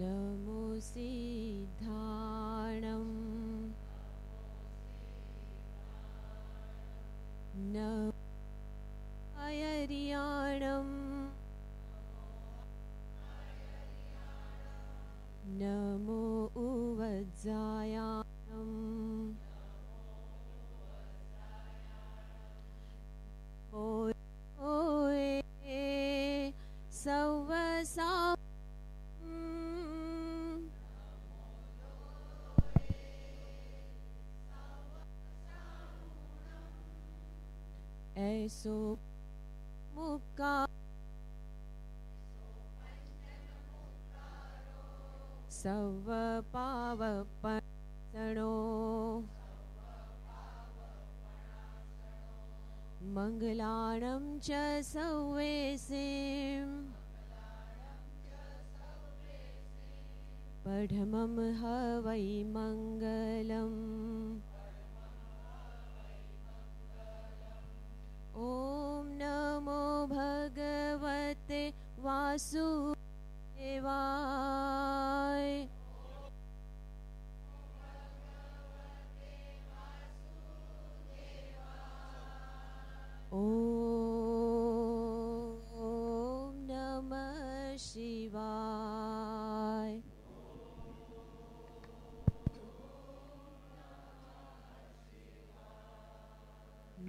नमो सिद्धाणम् ऐसो मुक्का सव पावपणो मङ्गलाणं च सौवेसिम् पढमं ह वै मङ्गलम्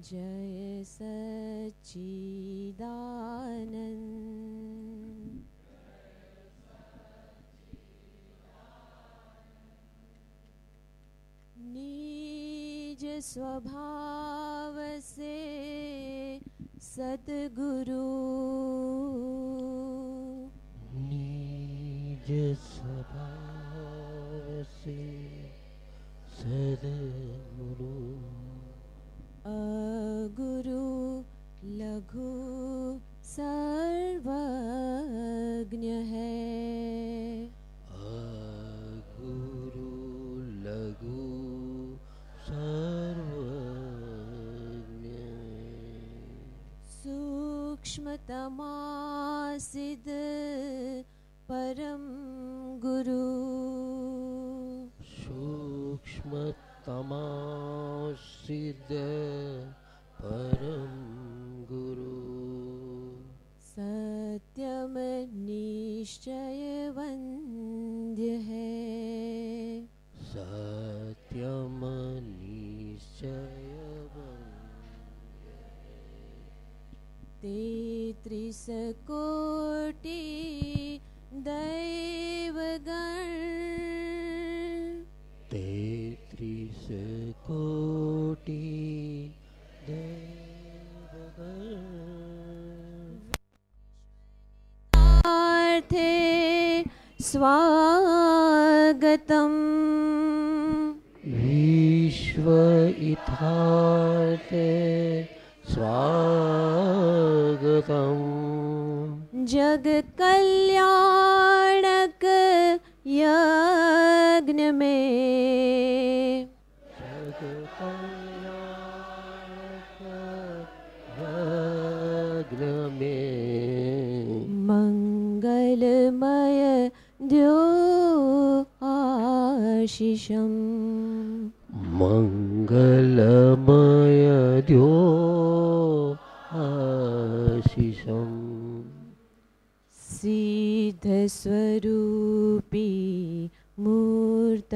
जय सच्चिदानन्द निज स्वभाव से सद्गुरु निज स्वभाव से सदगुरु સિદ્ધ પરમ ગુરુ સત્યમ નિશ્ચય વંદ્ય હૈ સત્યમ નિશ્ચય તેત્રીસ કોટી દૈવગણ તેત્રીસ કોટી આર્થે સ્વાગતમ વિશ્વ ઇથાર્થે સ્વાગતમ જગકલ્યાણક યજ્ઞ મેં आशिषम् मङ्गलमय द्यो आशिषम् सिद्धस्वरूपी मूर्तमोक्ष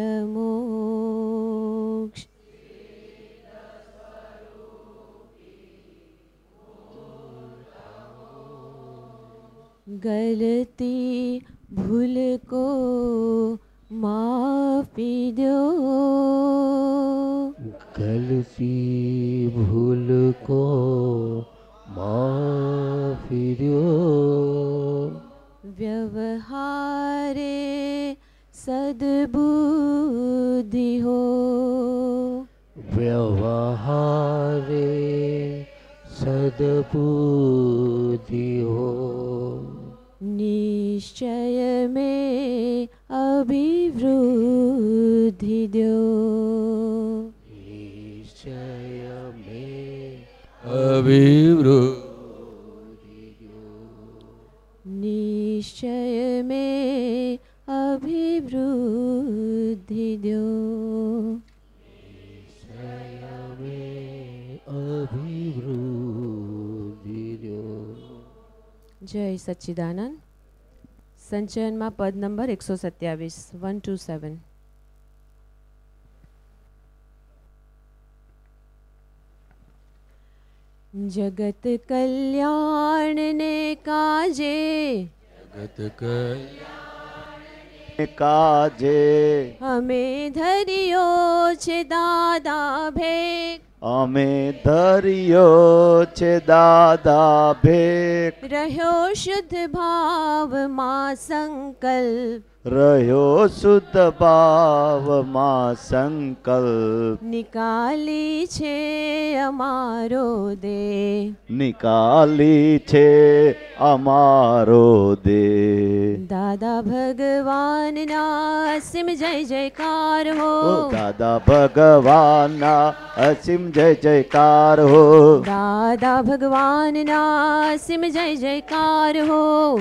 गलती भूल को માફી દો ગલતી ભૂલ કો માફી દો વ્યવહારે સદબુદ્ધિ હો. વ્યવહારે સદબુદ્ધિ હો. નિશ્ચય મેં અભિવૃદ્ધિ દો નિશ્ચય મે અભિવૃદ્ધિ નિશ્ચય મે અભિવૃદ્ધિ દો નિશ્ચય મે અભિવૃદ્ધિ દો જય સચ્ચિદાનંદ સંચયનમાં પદ નંબર એકસો સત્યાવીસ વન ટુ સેવન જગત કલ્યાણને કાજે. જગત કાજે. અમે ધર્યો છે દાદા ભેગ. અમે ધર્યો છે દાદા ભેગ રહ્યો શુદ્ધ ભાવમાં સંકલ્પ. રહ્યો શુદ્ધ ભાવમાં સંકલ્પ. નિકાલી છે અમારો દે નિકાલી છે અમારો દે દાદા ભગવાનના સિમ જય જયકાર હો. દાદા ભગવાનના અસીમ જય જયકાર હો. દાદા ભગવાનના સિમ જય જયકાર હો.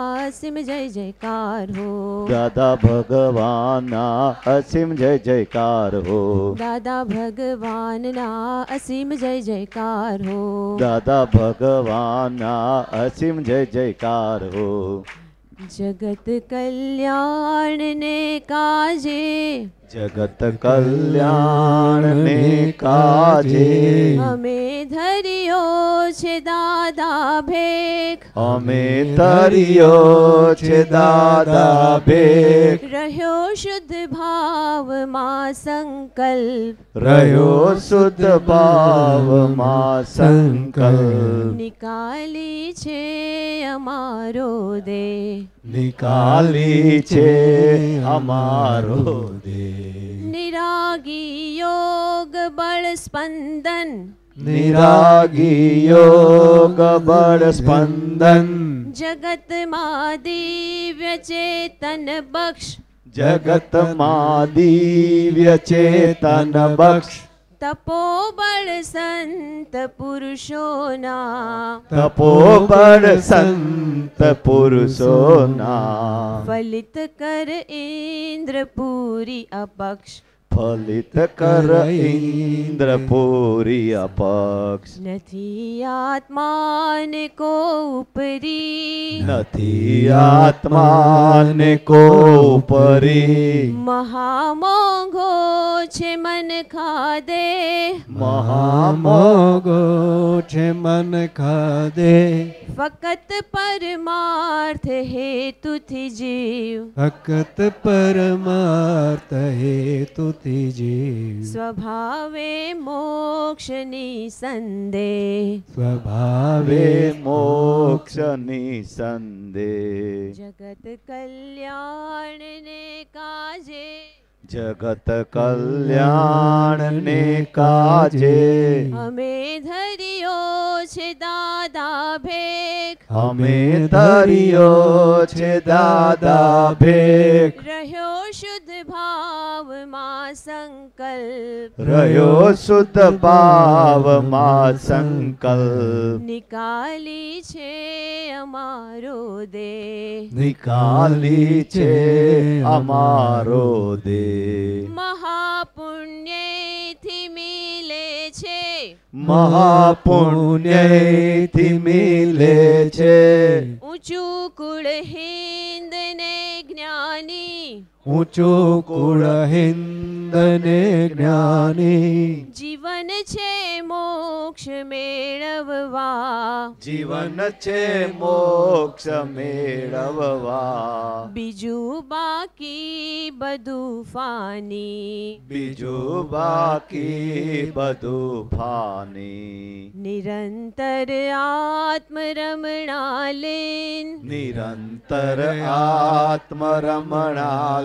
અસીમ જય જયકાર હો દાદા ભગવાનના અસીમ જય જયકાર હો દાદા ભગવાનના અસીમ જય જયકાર હો દાદા ભગવાનના અસીમ જય જયકાર હો જગત કલ્યાણને કાજે જગત કલ્યાણ ને કાજે અમે ધર્યો છે દાદા ભેગ અમે ધર્યો છે દાદા ભેગ રહ્યો શુદ્ધ ભાવમાં સંકલ્પ રહ્યો શુદ્ધ ભાવમાં સંકલ્પ નિકાલી છે અમારો દેહ નિકાલી છે અમારો દે નિરાગી યોગ બળ સ્પંદન નિરાગી યોગ બળ સ્પંદન જગતમાં દિવ્ય ચેતન બક્ષ જગતમાં દિવ્ય ચેતન બક્ષ તપોબળ સંત પુરુષોના તપોબળ સંત પુરુષોના ફલિત કર ઇન્દ્રપુરી અપક્ષ ફલિત કર ઇન્દ્રપુરી અપક્ષ નથી આત્માને કો ઉપરી નથી આત્માને કો પરી મહામોઘો છે મન ખાદે મહામોગ મોગો છે મન ખાદે ફકત પરમાર્થ હેતુથી જીવ ભક્ત પરમાર્થ હેતુથી જીવ સ્વભાવે મોક્ષની સંદે સ્વભાવે મોક્ષની સંદે જગત કલ્યાણને કાજે. જગત કલ્યાણને કાજે. અમે ધર્યો છે દાદા ભેગ અમે ધર્યો છે દાદા ભેગ રહ્યો શુદ્ધ ભાવમાં સંકલ્પ રહ્યો શુદ્ધ ભાવમાં સંકલ્પ નિકાલી છે અમારો દે નિકાલી છે અમારો દે મહાપુણ્યથી મિલે છે મહાપુણ્યથી મિલે છે ઊંચું કુળ હિન્દ ને જ્ઞાની ઊંચું કુળ હિન્દ નંદને જ્ઞાની. જીવન છે મોક્ષ મેળવવા. જીવન છે મોક્ષ મેળવવા. બીજું બાકી બધું ફાની. બીજું બાકી બધું ફાની. નિરંતર આત્મરમણા લેન. નિરંતર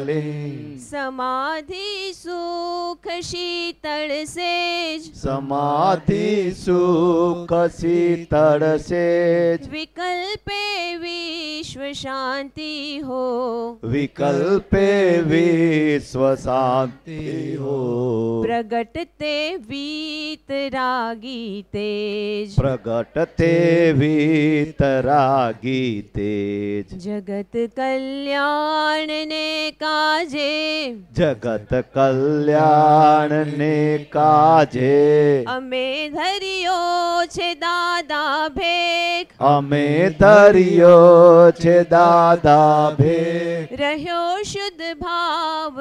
આત્મરમણાલે સમાધિ સુખ શીતળ સેજ. સમાધિ સુખ શીતળ સેજ. વિકલ્પે વિશ્વ શાંતિ હો. વિકલ્પે વિશ્વ શાંતિ હો. પ્રગટતે વીત રાગી તેજ. પ્રગટતે વીત રાગી તેજ. જગત કલ્યાણ ને કાજે. જગત કલ્યાણ ને કાજે. અમે ધર્યો છે દાદા ભેખ. અમે ધર્યો છે દાદા ભેખ. રહ્યો શુદ્ધ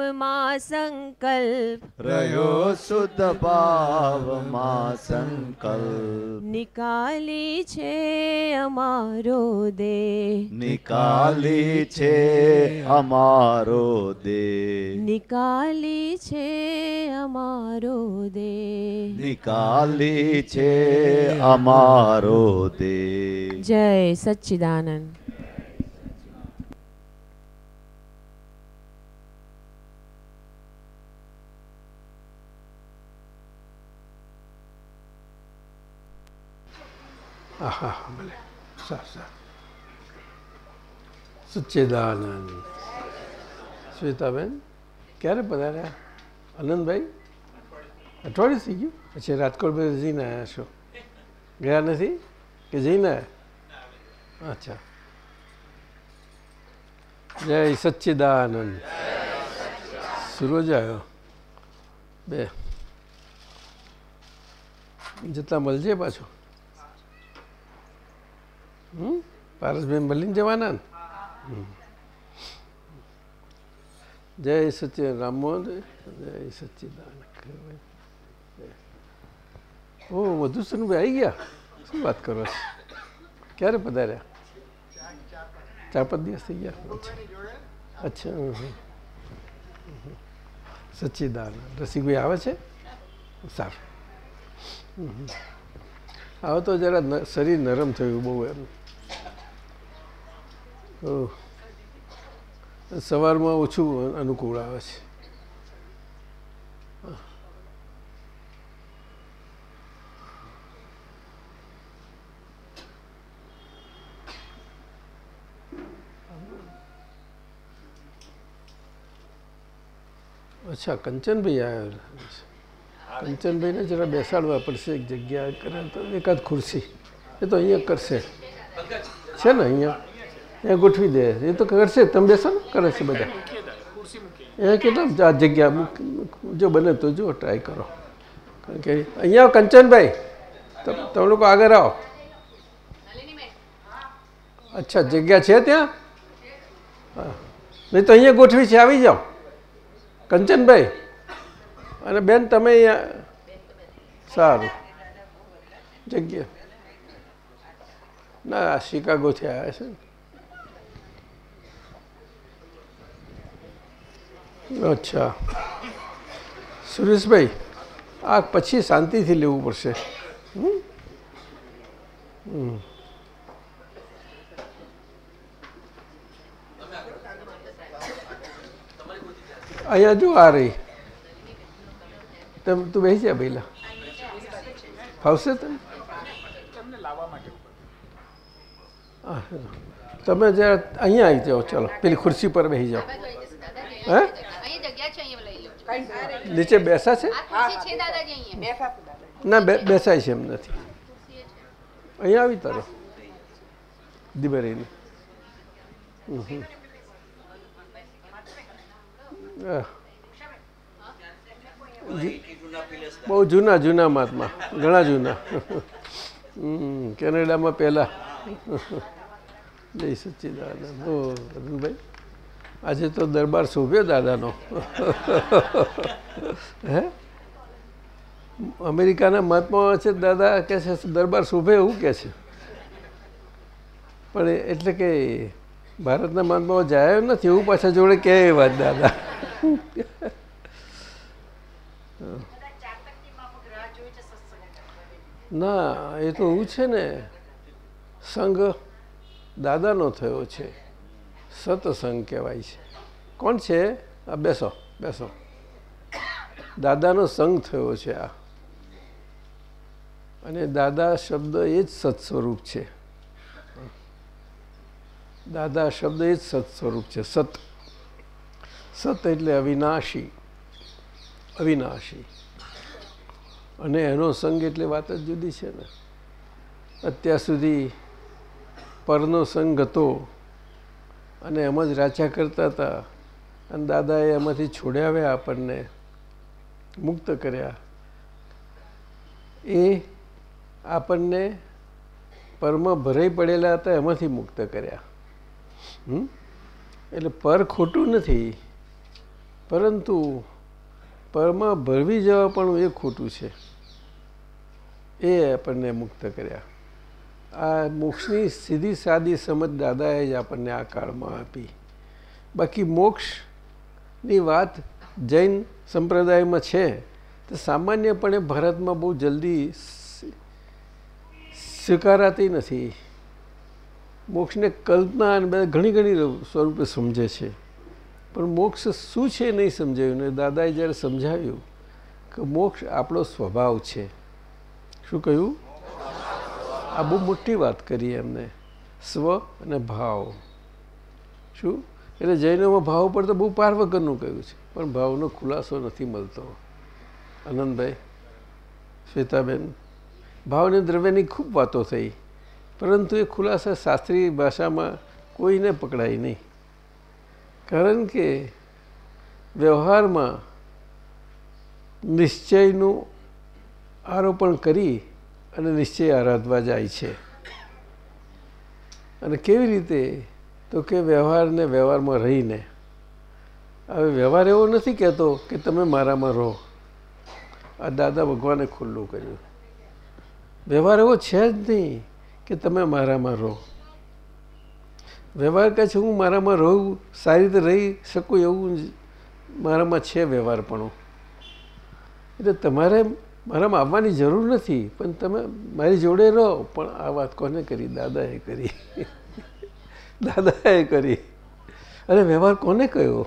ભાવમાં સંકલ્પ રહ્યો શુદ્ધ ભાવમાં સંકલ્પ નિકાલી છે અમારો દે નિકાલી છે અમારો દે નિકાલી છે અમારો દે નિકાલી છે અમારો દે જય સચ્ચિદાનંદ આહા, ભલે. સારું સારું સચ્ચિદાનંદ. શ્વેતાબેન, ક્યારે પધાર્યા? આનંદભાઈ અઠવાડિયું થઈ ગયું? પછી રાજકોટ બધા જઈને આવ્યા છો? ગયા નથી? કે જઈને આવ્યા અચ્છા. જય સચ્ચિદાનંદ. સુરોજ આવ્યો. બે. જતા મળજે પાછો. પારસભાઈ મળીને જવાના ને. જય સચ્ચિ રામમોહન જય સચિદાન ઓ મધુસનભાઈ આવી ગયા? શું વાત કરો છો? ક્યારે પધાર્યા? ચાર, પાંચ દિવસ થઈ ગયા. અચ્છા. અચ્છા. સચ્ચિદાન રસિકભાઈ આવે છે? સારું. હમ. તો જરા શરીર નરમ થયું બહુ એમ. સવારમાં ઓછું અનુકૂળ આવે છે. અચ્છા કંચનભાઈ આવ્યા કંચનભાઈને જરા બેસાડવા પડશે એક જગ્યા કરે તો એકાદ ખુરશી. એ તો અહીંયા કરશે. છે ને અહીંયા? અહીંયા ગોઠવી દે. એ તો કરશે, તમે બેસો ને, કરે છે બધા. અહીંયા કેટલા આ જગ્યા જો બને તો જુઓ ટ્રાય કરો. કારણ કે અહીંયા કંચનભાઈ. તમ- લોકો આગળ આવો. અચ્છા, જગ્યા છે ત્યાં? હા. નહીં તો અહીંયા ગોઠવી છે, આવી જાઓ. કંચનભાઈ. અને બેન, તમે અહીંયા સારું. જગ્યા. ના શિકાગોથી આવ્યા છે ને. અચ્છા. સુરેશભાઈ, આ પછી શાંતિથી લેવું પડશે. અહીંયા જો આ રહી. તેમ, તું બેસી જા પહેલા. ફાવશે તને? તમે જરા અહીંયા આવી જાઓ, ચાલો. પેલી ખુરશી પર બેસી જાઓ. હે અહીં જગ્યા છે અહીંયા લઈ લો નીચે બેસા છે? ના બેસાય છે એમ નથી. અહીંયા આવી તારો. રહીને બહુ જૂના જૂના મહાત્મા. ઘણા જૂના. કેનેડામાં પહેલા. જય સચ્ચિદાનંદ. ઓ અરુણભાઈ આજે તો દરબાર શોભ્યો દાદાનો. હે? અમેરિકાના મહાત્માઓ છે દાદા કે છે, દરબાર શોભે એવું કે છે? પણ એટલે કે ભારતના મહાત્માઓ જાય નથી, એવું પાછા જોડે કે એ વાત દાદા. ના, એ તો એવું છે ને, સંઘ દાદાનો થયો છે. સતસંગ કહેવાય છે. કોણ છે? આ બેસો બેસો. દાદાનો સંગ થયો છે આ. અને દાદા શબ્દ એ જ સત સ્વરૂપ છે. દાદા શબ્દ એ જ સત સ્વરૂપ છે. સત. સત એટલે અવિનાશી. અવિનાશી. અને એનો સંગ એટલે વાત જ જુદી છે ને. અત્યાર સુધી પરનો સંગ હતો. અને એમ જ રાચા કરતા હતા. અને દાદાએ એમાંથી છોડાવ્યા આપણને, મુક્ત કર્યા. એ આપણને પરમાં ભરાઈ પડેલા હતા, એમાંથી મુક્ત કર્યા. એટલે પર ખોટું નથી. પરંતુ પરમાં ભરવી જવા પણ એ ખોટું છે. એ આપણને મુક્ત કર્યા. આ મોક્ષની સીધી સાદી સમજ દાદાએ જ આપણને આ કાળમાં આપી. બાકી મોક્ષની વાત જૈન સંપ્રદાયમાં છે, તો સામાન્યપણે ભારતમાં બહુ જલ્દી સ્વીકારાતી નથી. મોક્ષને કલ્પના અને બધા ઘણી ઘણી સ્વરૂપે સમજે છે. પણ મોક્ષ શું છે નહીં સમજાયું ને દાદાએ જ્યારે સમજાવ્યું કે મોક્ષ આપણો સ્વભાવ છે. શું કહ્યું? આ બહુ મોટી વાત કરી એમને. સ્વ અને ભાવ. શું? એટલે જૈનોમાં ભાવ પર તો બહુ પાર વગરનું કહ્યું છે. પણ ભાવનો ખુલાસો નથી મળતો. આનંદભાઈ, શ્વેતાબેન, ભાવને દ્રવ્યની ખૂબ વાતો થઈ. પરંતુ એ ખુલાસા શાસ્ત્રીય ભાષામાં કોઈને પકડાય નહીં. કારણ કે વ્યવહારમાં નિશ્ચયનું આરોપણ કરી અને નિશ્ચય આરાધવા જાય છે. અને કેવી રીતે? તો કે વ્યવહારને વ્યવહારમાં રહીને. હવે વ્યવહાર એવો નથી કહેતો કે તમે મારામાં રહો. આ દાદા ભગવાને ખુલ્લું કર્યું. વ્યવહાર એવો છે જ નહીં કે તમે મારામાં રહો. વ્યવહાર કહે છે હું મારામાં રહું, સારી રીતે રહી શકું એવું મારામાં છે વ્યવહારપણું એટલે તમારે મારામાં આવવાની જરૂર નથી, પણ તમે મારી જોડે રહો. પણ આ વાત કોને કરી? દાદાએ કરી. દાદાએ કરી. અને વ્યવહાર કોને કહ્યો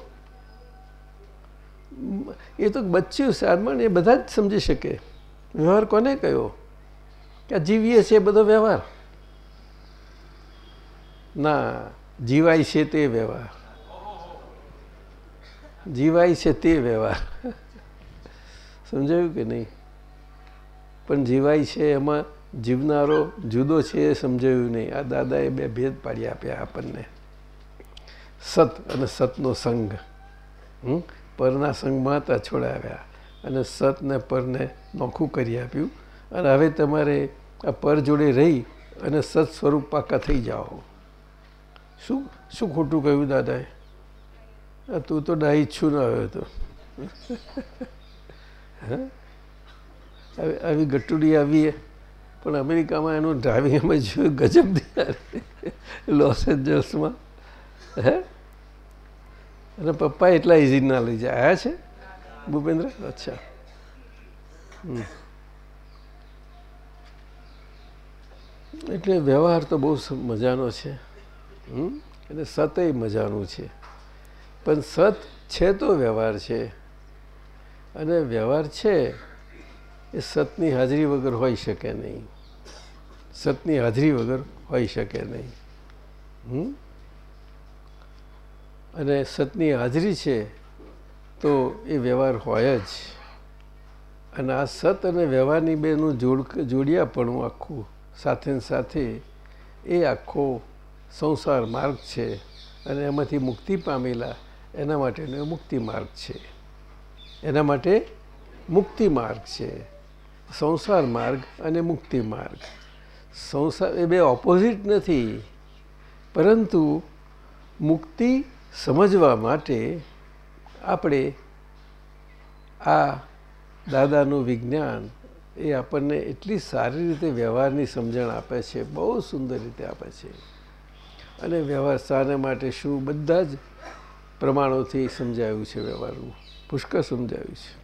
એ તો બચ્યું, સારમાન, એ બધા જ સમજી શકે. વ્યવહાર કોને કહ્યો કે આ જીવીએ છીએ બધો વ્યવહાર? ના, જીવાય છે તે વ્યવહાર. જીવાય છે તે વ્યવહાર. સમજાયું કે નહીં? પણ જીવાય છે, એમાં જીવનારો જુદો છે એ સમજાયું નહીં. આ દાદાએ બે ભેદ પાડી આપ્યા આપણને. સત અને સતનો સંઘ પરના સંઘમાં હતા છોડાવ્યા. અને સતને પરને નોખું કરી આપ્યું. અને હવે તમારે આ પર જોડે રહી અને સત સ્વરૂપ પાકા થઈ જાઓ. શું શું ખોટું કહ્યું દાદાએ? તું તો ડાહી છું ન આવ્યો તો. આવી ગટુડી આવી પણ અમેરિકામાં એનું ડ્રાઇવિંગ અમે જોયું ગજબ લોસ એન્જલ્સમાં હે? અને પપ્પા એટલા ઇઝી ના લઈ જાય. આયા છે? ભૂપેન્દ્ર? અચ્છા. એટલે વ્યવહાર તો બહુ મજાનો છે. અને સતય મજાનું છે. પણ સત છે તો વ્યવહાર છે. અને વ્યવહાર છે એ સતની હાજરી વગર હોઈ શકે નહીં. સતની હાજરી વગર હોઈ શકે નહીં. અને સતની હાજરી છે તો એ વ્યવહાર હોય જ. અને આ સત અને વ્યવહારની બેનું જોડ જોડિયાપણું આખું સાથે સાથે એ આખો સંસાર માર્ગ છે અને એમાંથી મુક્તિ પામેલા એના માટેનો મુક્તિ માર્ગ છે. એના માટે મુક્તિ માર્ગ છે. સંસાર માર્ગ અને મુક્તિ માર્ગ. સંસાર, એ બે ઓપોઝિટ નથી. પરંતુ મુક્તિ સમજવા માટે આપણે આ દાદાનું વિજ્ઞાન એ આપણને એટલી સારી રીતે વ્યવહારની સમજણ આપે છે, બહુ સુંદર રીતે આપે છે. અને વ્યવહાર શાને માટે શું બધા જ પ્રમાણોથી સમજાયું છે વ્યવહારનું. પુષ્કળ સમજાયું છે.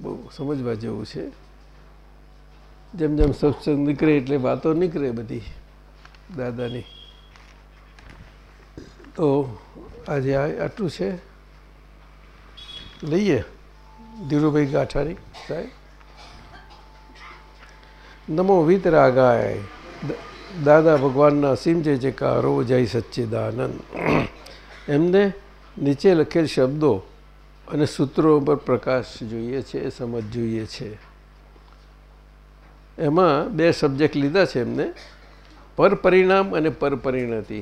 બહુ સમજવા જેવું છે. જેમ જેમ સત્સંગ નીકળે એટલે વાતો નીકળે બધી દાદાની. તો આજે આટલું છે. લઈએ. ધીરુભાઈ ગાંઠાણી સાહેબ. નમો વિતરાગાય. દાદા ભગવાનના સીમ જે જયકારો જય સચ્ચિદાનંદ. એમને નીચે લખેલ શબ્દો અને સૂત્રો પર પ્રકાશ જોઈએ છે સમજ જોઈએ છે. એમાં બે સબ્જેક્ટ લીધા છે એમને. પરપરિણામ અને પરપરિણતિ.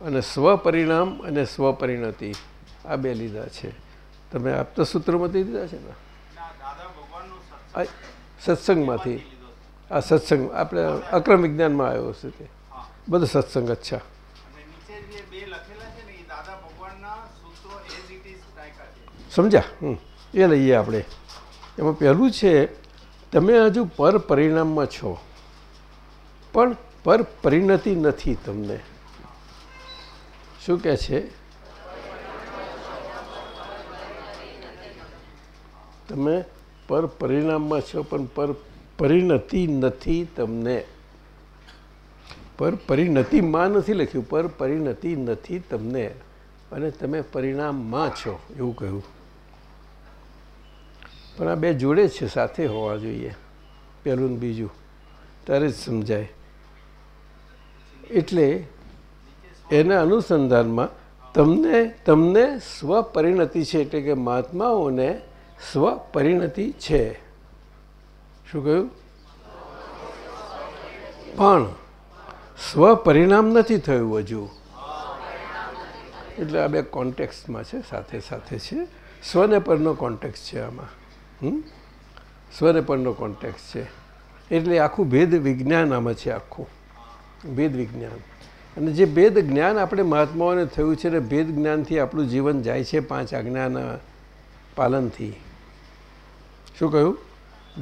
અને સ્વપરિણામ અને સ્વપરિણતિ. આ બે લીધા છે. તમે આપતા સૂત્રોમાંથી લીધા છે ને? સત્સંગમાંથી. આ સત્સંગ. આપણે અક્રમ વિજ્ઞાનમાં આવ્યો છે તે. બધું સત્સંગ અચ્છા સમજ્યા? એ લઈએ આપણે. એમાં પહેલું છે, તમે હજુ પર પરિણામમાં છો. પણ પર પરિણતિ નથી તમને. શું કહે છે? તમે પર પરિણામમાં છો, પણ પર પરિણતિ નથી તમને. પર પરિણતિમાં નથી લખ્યું, પર પરિણતિ નથી તમને. અને તમે પરિણામમાં છો, એવું કહ્યું. પણ આ બે જોડે છે, સાથે હોવા જોઈએ. પહેલું ને બીજું. ત્યારે જ સમજાય. એટલે એના અનુસંધાનમાં તમને તમને સ્વપરિણતિ છે, એટલે કે મહાત્માઓને સ્વપરિણતિ છે. શું કહ્યું? પણ સ્વપરિણામ નથી થયું હજુ. એટલે આ બે કોન્ટેક્સમાં છે, સાથે સાથે છે. સ્વને પરનો કોન્ટેક્સ છે આમાં? સ્વને પરનો કોન્ટેક્સ છે. એટલે આખું ભેદ વિજ્ઞાન આમાં છે આખું. ભેદ વિજ્ઞાન. અને જે ભેદ જ્ઞાન આપણે મહાત્માઓને થયું છે ને ભેદ જ્ઞાનથી આપણું જીવન જાય છે પાંચ આજ્ઞાના પાલનથી. શું કહ્યું?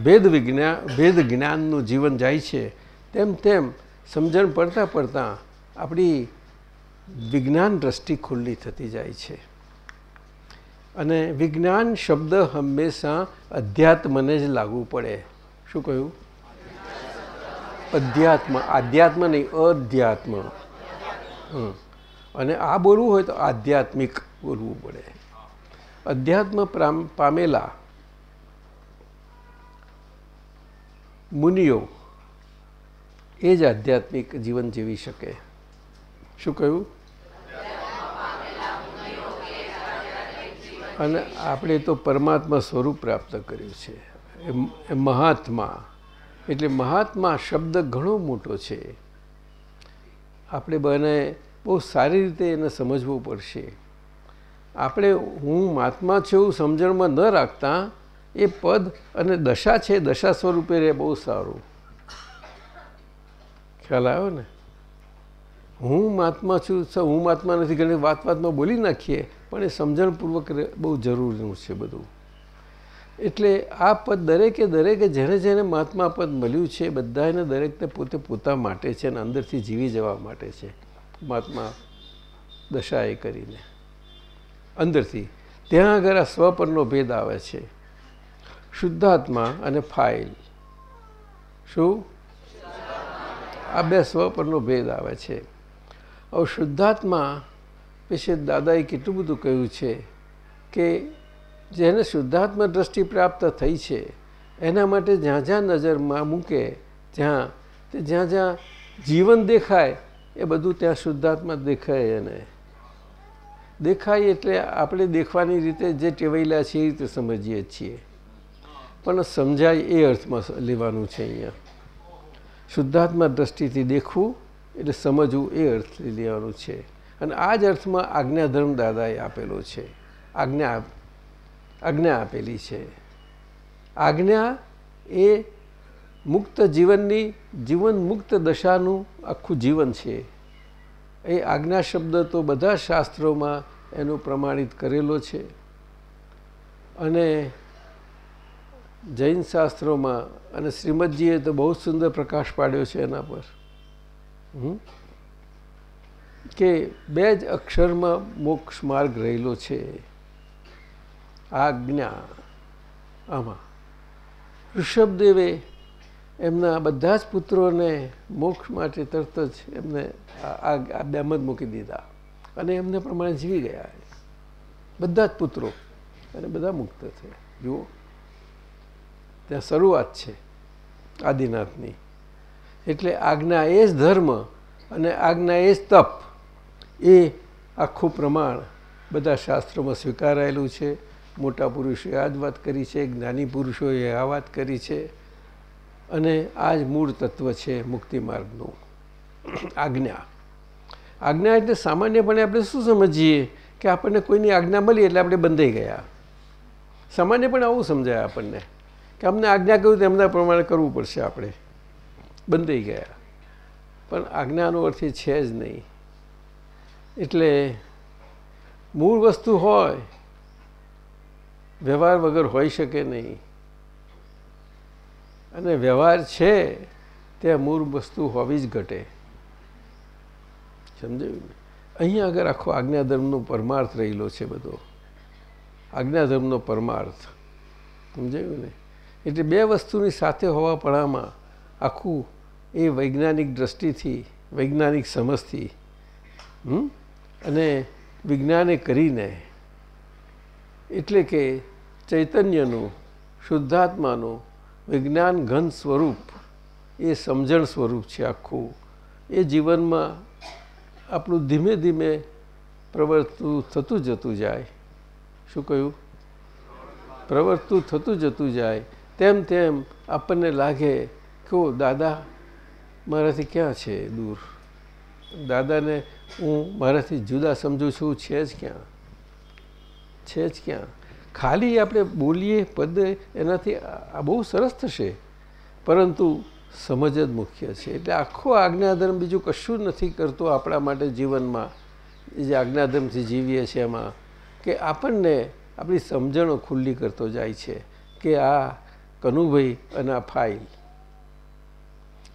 ભેદ વિજ્ઞાન ભેદ જ્ઞાનનું જીવન જાય છે. તેમ તેમ સમજણ પડતાં પડતાં આપણી વિજ્ઞાન દ્રષ્ટિ ખુલ્લી થતી જાય છે. અને વિજ્ઞાન શબ્દ હંમેશા અધ્યાત્મને જ લાગુ પડે. શું કહ્યું? અધ્યાત્મ, આધ્યાત્મ નહીં, અધ્યાત્મ. અને આ બોલવું હોય તો આધ્યાત્મિક બોલવું પડે. અધ્યાત્મ પામેલા મુનિઓ એ જ આધ્યાત્મિક જીવન જીવી શકે. શું કહ્યું? અને આપણે તો પરમાત્મા સ્વરૂપ પ્રાપ્ત કર્યું છે. એ- મહાત્મા. એટલે મહાત્મા શબ્દ ઘણો મોટો છે. આપણે બને બહુ સારી રીતે એને સમજવું પડશે. આપણે હું મહાત્મા છું સમજણમાં ન રાખતા એ પદ અને દશા છે, દશા સ્વરૂપે રહે બહુ સારું. ખ્યાલ આવ્યો ને? હું મહાત્મા છું હું મહાત્મા નથી? ઘણી વાત વાતમાં બોલી નાખીએ. પણ એ સમજણપૂર્વક બહુ જરૂરીનું છે બધું. એટલે આ પદ દરેકે દરેકે જેને જેને મહાત્મા પદ મળ્યું છે બધાને દરેકને પોતે પોતા માટે છે અને અંદરથી જીવી જવા માટે છે. મહાત્મા દશા કરીને. અંદરથી. ત્યાં આગળ આ સ્વ પરનો ભેદ આવે છે. શુદ્ધાત્મા અને ફાઇલ. શું? આ બે સ્વ પરનો ભેદ આવે છે. હવે શુદ્ધાત્મા વિશે દાદાએ કેટલું બધું કહ્યું છે કે જેને શુદ્ધાત્મા દ્રષ્ટિ પ્રાપ્ત થઈ છે, એના માટે જ્યાં જ્યાં નજરમાં મૂકે, જ્યાં તે જ્યાં જ્યાં જીવન દેખાય, એ બધું ત્યાં શુદ્ધાત્મા દેખાય એને. દેખાય એટલે આપણે દેખવાની રીતે જે ટેવાયેલા છીએ એ રીતે સમજીએ છીએ. પણ સમજાય એ અર્થમાં લેવાનું છે અહીંયા. શુદ્ધાત્મા દ્રષ્ટિથી દેખવું એટલે સમજવું એ અર્થથી લેવાનું છે. અને આ જ અર્થમાં આજ્ઞાધર્મ દાદાએ આપેલો છે. આજ્ઞા આજ્ઞા આપેલી છે. આજ્ઞા એ મુક્ત જીવનની જીવન મુક્ત દશાનું આખું જીવન છે. એ આજ્ઞા શબ્દ તો બધા શાસ્ત્રોમાં એનું પ્રમાણિત કરેલો છે. અને જૈન શાસ્ત્રોમાં, અને શ્રીમદજીએ તો બહુ સુંદર પ્રકાશ પાડ્યો છે એના પર. હમ? કે બે જ અક્ષરમાં મોક્ષ માર્ગ રહેલો છે. આજ્ઞા આમાં. ઋષભદેવે એમના બધા જ પુત્રોને મોક્ષ માટે તરત જ એમને આ બેમ મૂકી દીધા અને એમને પ્રમાણે જીવી ગયા. બધા જ પુત્રો અને બધા મુક્ત થયા જુઓ. ત્યાં શરૂઆત છે આદિનાથની. એટલે આજ્ઞા એ જ ધર્મ અને આજ્ઞા એ જ તપ. એ આખું પ્રમાણ બધા શાસ્ત્રોમાં સ્વીકારાયેલું છે. મોટા પુરુષોએ આ જ વાત કરી છે, જ્ઞાની પુરુષોએ આ વાત કરી છે અને આ જ મૂળ તત્વ છે મુક્તિ માર્ગનું આજ્ઞા. આજ્ઞા એટલે સામાન્યપણે આપણે શું સમજીએ કે આપણને કોઈની આજ્ઞા મળી એટલે આપણે બંધાઈ ગયા. સામાન્યપણે આવું સમજાય આપણને કે અમને આજ્ઞા કહ્યું તો એમના પ્રમાણે કરવું પડશે આપણે. બંધાઈ ગયા. પણ આજ્ઞાનો અર્થ એ છે જ નહીં. એટલે મૂળ વસ્તુ હોય, વ્યવહાર વગર હોઈ શકે નહીં. અને વ્યવહાર છે, ત્યાં મૂળ વસ્તુ હોવી જ ઘટે. સમજાયું ને? અહીંયા આગળ આખો આજ્ઞાધર્મનો પરમાર્થ રહેલો છે બધો. આજ્ઞાધર્મનો પરમાર્થ. સમજાયું ને? એટલે બે વસ્તુની સાથે હોવાપણામાં આખું એ વૈજ્ઞાનિક દ્રષ્ટિથી, વૈજ્ઞાનિક સમજથી, હમ? અને વિજ્ઞાને કરીને એટલે કે ચૈતન્યનું, શુદ્ધાત્માનું વિજ્ઞાન ઘન સ્વરૂપ, એ સમજણ સ્વરૂપ છે આખું. એ જીવનમાં આપણું ધીમે ધીમે પ્રવર્તું થતું જતું જાય. શું કહ્યું? પ્રવર્તું થતું જતું જાય. તેમ તેમ આપણને લાગે કે દાદા મારાથી ક્યાં છે દૂર? દાદાને હું મારાથી જુદા સમજું છું, છે જ ક્યાં? છે જ ક્યાં? ખાલી આપણે બોલીએ, પદ, એનાથી આ બહુ સરસ થશે. પરંતુ સમજ જ મુખ્ય છે. એટલે આખો આજ્ઞાધર્મ બીજું કશું નથી કરતો આપણા માટે જીવનમાં. જે આજ્ઞાધર્મથી જીવીએ છીએ એમાં, કે આપણને આપણી સમજણો ખુલ્લી કરતો જાય છે કે આ કનુભાઈ અને આ ફાઇલ.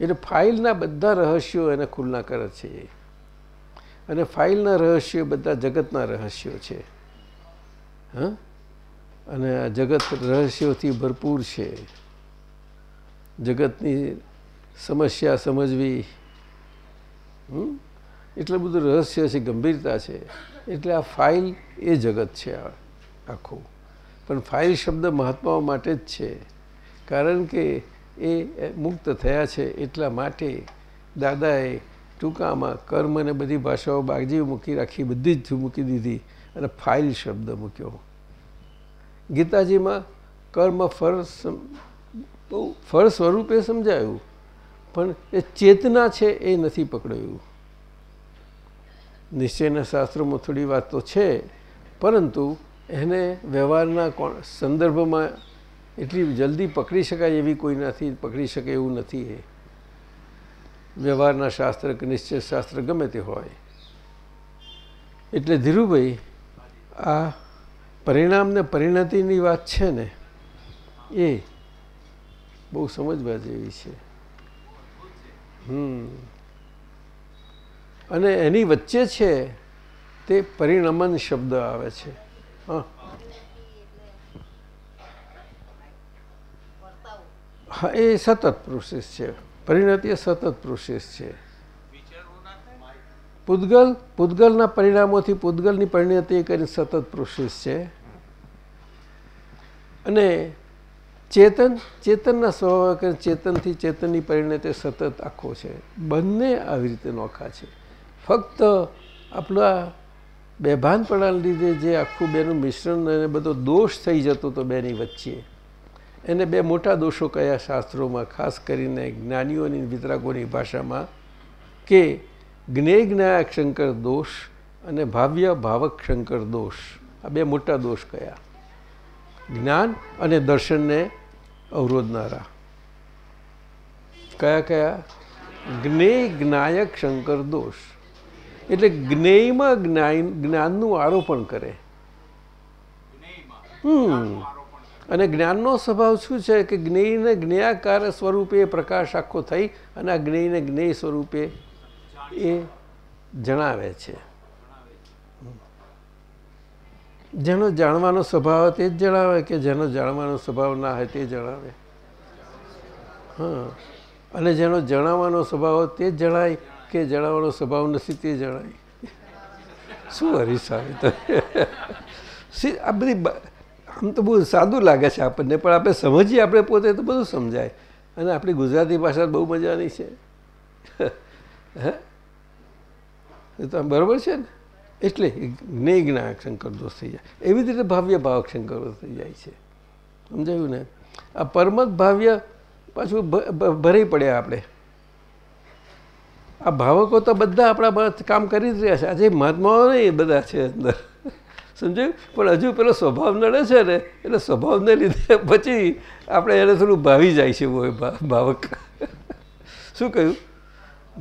એટલે ફાઇલના બધા રહસ્યો એને ખુલ્લા કરે છે. અને ફાઇલના રહસ્યો બધા જગતના રહસ્યો છે. હા? અને આ જગત રહસ્યોથી ભરપૂર છે. જગતની સમસ્યા સમજવી? એટલું બધું રહસ્ય છે, ગંભીરતા છે. એટલે આ ફાઇલ એ જગત છે આખું. પણ ફાઇલ શબ્દ મહાત્માઓ માટે જ છે. કારણ કે એ મુક્ત થયા છે એટલા માટે દાદાએ ટૂંકામાં કર્મ અને બધી ભાષાઓ બાગજી મૂકી રાખી, બધી જ મૂકી દીધી અને ફાઇલ શબ્દ મૂક્યો. ગીતાજીમાં કર્મ ફળ બહુ ફળ સ્વરૂપે સમજાયું, પણ એ ચેતના છે એ નથી પકડાયું. નિશ્ચયના શાસ્ત્રોમાં થોડી વાત તો છે, પરંતુ એને વ્યવહારના સંદર્ભમાં એટલી જલ્દી પકડી શકાય એવી કોઈ નથી, પકડી શકે એવું નથી એ. વ્યવહારના શાસ્ત્ર કે નિશ્ચય શાસ્ત્ર ગમે તે હોય. એટલે ધીરુભાઈ, આ પરિણામ ને પરિણતિની વાત છે ને, એ બહુ સમજવા જેવી છે. હમ. અને એની વચ્ચે છે તે પરિણમન શબ્દ આવે છે. હા. હા, એ સતત પ્રોસેસ છે. પરિણતિ એ સતત પ્રોસેસ છે. પૂદગલ પૂદગલના પરિણામોથી પૂદગલની પરિણતિ કરીને સતત પ્રોસેસ છે. અને ચેતન, ચેતનના સ્વભાવ ચેતનથી ચેતનની પરિણતિ સતત આખો છે. બંને આવી રીતે નોખા છે. ફક્ત આપણા બેભાનપણાને લીધે જે આખું બેનું મિશ્રણ અને બધો દોષ થઈ જતો હતો બેની વચ્ચે એને બે મોટા દોષો કયા શાસ્ત્રોમાં ખાસ કરીને જ્ઞાનીઓની વિતરાકોની ભાષામાં કે જ્ઞેય જ્ઞાયક શંકર દોષ અને ભાવ્ય ભાવક શંકર દોષ. આ બે મોટા દોષ કયા? જ્ઞાન અને દર્શનને અવરોધનારા. કયા કયા? જ્ઞેય જ્ઞાયક શંકર દોષ. એટલે જ્ઞેયમાં જ્ઞાન જ્ઞાનનું આરોપણ કરે. હમ. અને જ્ઞાનનો સ્વભાવ શું છે કે જ્ઞેયને જ્ઞેયાકાર સ્વરૂપે પ્રકાશ આખો થઈ અને આ જ્ઞેયને જ્ઞેય સ્વરૂપે એ જણાવે છે. જેનો જાણવાનો સ્વભાવ તે જ જણાવે કે જેનો જાણવાનો સ્વભાવ ના હોય તે જણાવે. હા. અને જેનો જણાવવાનો સ્વભાવ તે જ જણાય કે જણાવવાનો સ્વભાવ નથી તે જણાય. શું હરીસાવે તો? આ બધી આમ તો બહુ સાદું લાગે છે આપણને, પણ આપણે સમજીએ આપણે પોતે તો બધું સમજાય. અને આપણી ગુજરાતી ભાષા બહુ મજાની છે. હે? એ તો બરાબર છે ને? એટલે જ્ઞાયક શંકર દોષ થઈ જાય. એવી રીતે ભાવ્ય ભાવક દોષ થઈ જાય છે. સમજાયું ને? આ પરમત ભાવ્ય પાછું ભરાઈ પડ્યા આપણે. આ ભાવકો તો બધા આપણા કામ કરી જ રહ્યા છે. આજે મહાત્માઓ નહીં બધા છે અંદર. સમજાયું પણ હજુ પેલો સ્વભાવ નડે છે ને, એટલે સ્વભાવને લીધે પછી આપણે એને થોડું ભાવી જાય છે ભાવક. શું કહ્યું?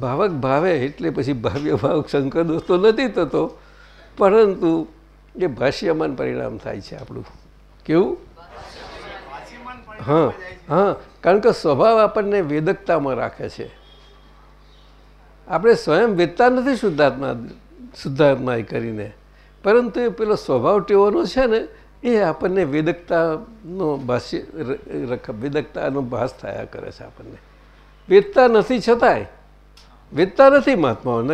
ભાવક ભાવે એટલે પછી ભાવ્ય ભાવક શંકર દોસ્તો નથી થતો. પરંતુ એ ભાષ્યમાન પરિણામ થાય છે આપણું. કેવું? હા હા, કારણ કે સ્વભાવ આપણને વેદકતામાં રાખે છે. આપણે સ્વયં વેદતા નથી શુદ્ધાત્મા શુદ્ધાત્મા કરીને. પરંતુ એ પેલો સ્વભાવ ટેવાનો છે ને, એ આપણને વેદકતાનો ભાષ્ય વેદકતાનો ભાસ થયા કરે છે આપણને. વેદતા નથી છતાંય. વેદતા નથી મહાત્માઓ.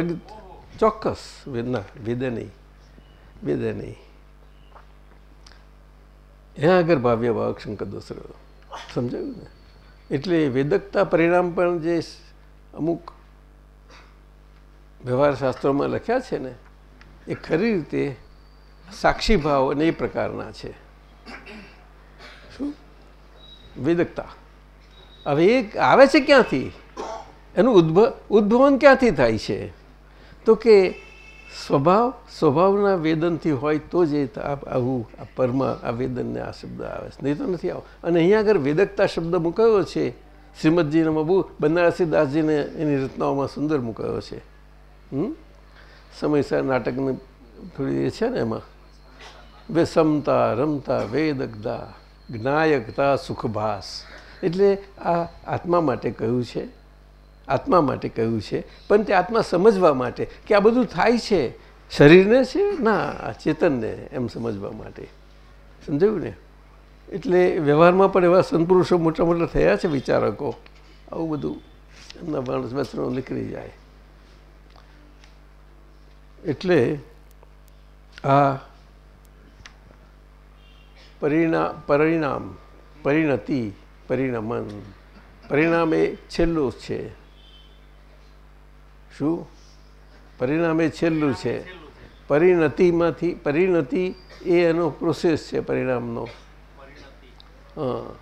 ચોક્કસ વેદના વેદે નહીં. વેદે નહીં. એના આગળ ભાવ્ય ભાવક શંકર દોસરો સમજાયું ને? એટલે વેદકતા પરિણામ પણ જે અમુક વ્યવહાર શાસ્ત્રોમાં લખ્યા છે ને એ ખરી રીતે સાક્ષી ભાવ અને એ પ્રકારના છે. શું? વેદકતા હવે એ આવે છે ક્યાંથી? એનું ઉદ્ભવ ઉદ્ભવન ક્યાંથી થાય છે? તો કે સ્વભાવ, સ્વભાવના વેદનથી હોય તો જ એ આવું, આ પરમા, આ વેદનને આ શબ્દ આવે છે. નહીં તો નથી આવો. અને અહીંયા આગળ વેદકતા શબ્દ મૂકાયો છે. શ્રીમદજીને બહુ બનારસી દાસજીને એની રચનાઓમાં સુંદર મૂકાયો છે. હમ? સમયસર નાટકની થોડી છે ને એમાં. વિષમતા રમતા વેદકતા જ્ઞાયકતા, સુખભાસ. એટલે આ આત્મા માટે કહ્યું છે, આત્મા માટે કહ્યું છે, પણ તે આત્મા સમજવા માટે કે આ બધું થાય છે. શરીરને છે? ના ચેતનને એમ સમજવા માટે. સમજાયું ને? એટલે વ્યવહારમાં પણ એવા સંતપુરુષો મોટા મોટા થયા છે વિચારકો. આવું બધું એમના માણસ વચનો નીકળી જાય. એટલે આ પરિણા, પરિણામ, પરિણતિ, પરિણમન, પરિણામ એ છેલ્લું છે. શું? પરિણામ એ છેલ્લું છે. પરિણતિમાંથી, પરિણતિ એ એનો પ્રોસેસ છે પરિણામનો. હા.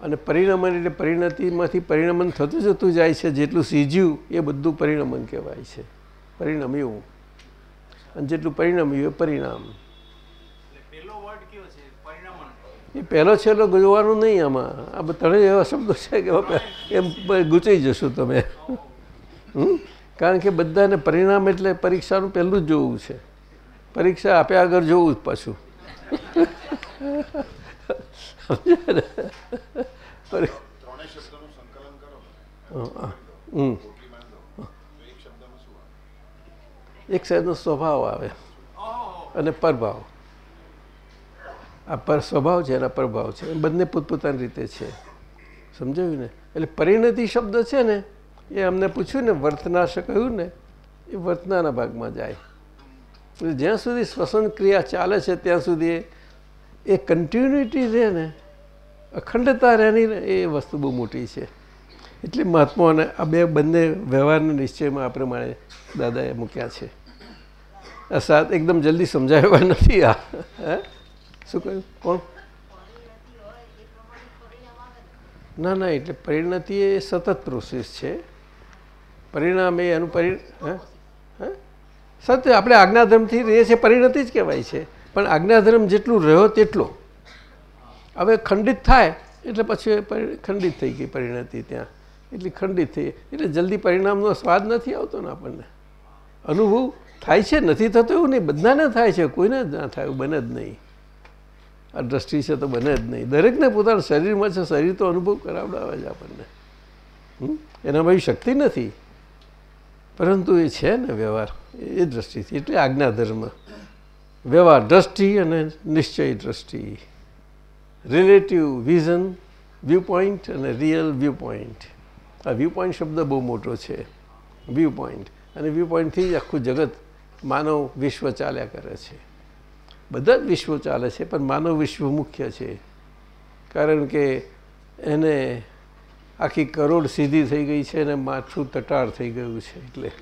અને પરિણમન એટલે પરિણતિમાંથી પરિણમન થતું જતું જાય છે, જેટલું સીજ્યું એ બધું પરિણમન કહેવાય છે. પરિણમ્યું. અને જેટલું પરિણમ્યું એ પરિણામ. એ પહેલો છેલ્લો જોવાનું નહીં આમાં. આ ત્રણે એવા શબ્દો છે કે એમ ગૂંચાઈ જશો તમે. કારણ કે બધાને પરિણામ એટલે પરીક્ષાનું પહેલું જ જોવું છે. પરીક્ષા આપ્યા આગળ જોવું જ પાછું. એક સાઈડનો સ્વભાવ આવે. અને પ્રભાવ. આ પર સ્વભાવ છે એના પ્રભાવ છે. બંને પોતપોતાની રીતે છે. સમજાયું ને? એટલે પરિણતિ શબ્દ છે ને, એ અમને પૂછ્યું ને વર્તનાશ કહ્યું ને, એ વર્તનાના ભાગમાં જાય. જ્યાં સુધી શ્વસન ક્રિયા ચાલે છે, ત્યાં સુધી એ કન્ટિન્યુટી રહે ને, અખંડતા રહેની એ વસ્તુ બહુ મોટી છે. એટલે મહાત્માઓને આ બે બંને વ્યવહારના નિશ્ચયમાં આ પ્રમાણે દાદાએ મૂક્યા છે. સાત એકદમ જલ્દી સમજાવ્યા નથી આ. હે? શું કહ્યું? કોણ? ના ના, એટલે પરિણતિ એ સતત પ્રોસેસ છે. પરિણામ એ એનું પરિ સત્ય, આપણે આજ્ઞાધર્મથી રહીએ છીએ પરિણતિ જ કહેવાય છે. પણ આજ્ઞાધર્મ જેટલું રહ્યો તેટલો. હવે ખંડિત થાય, એટલે પછી ખંડિત થઈ ગઈ પરિણતિ ત્યાં. એટલી ખંડિત થઈ. એટલે જલ્દી પરિણામનો સ્વાદ નથી આવતો ને આપણને. અનુભવ થાય છે, નથી થતું એવું નહીં. બધાને થાય છે, કોઈને જ ના થાય બને જ નહીં. આ દ્રષ્ટિ છે તો બને જ નહીં. દરેકને પોતાના શરીરમાં છે, શરીર તો અનુભવ કરાવડાવે છે આપણને. એના એવી શક્તિ નથી. પરંતુ એ છે ને વ્યવહાર, એ દ્રષ્ટિથી એટલે આજ્ઞા ધર્મ. વ્યવહાર, દ્રષ્ટિ અને નિશ્ચય દ્રષ્ટિ. રિલેટિવ વિઝન વ્યૂ પોઈન્ટ અને રિયલ વ્યૂ પોઈન્ટ આ વ્યૂ પોઈન્ટ શબ્દ બહુ મોટો છે. વ્યૂ પોઈન્ટ અને વ્યૂ પોઈન્ટથી જ આખું જગત માનવ વિશ્વ ચાલ્યા કરે છે. બધા જ વિશ્વ ચાલે છે પણ માનવ વિશ્વ મુખ્ય છે. કારણ કે એને આખી કરોડ સીધી થઈ ગઈ છે અને માથું તટાર થઈ ગયું છે એટલે.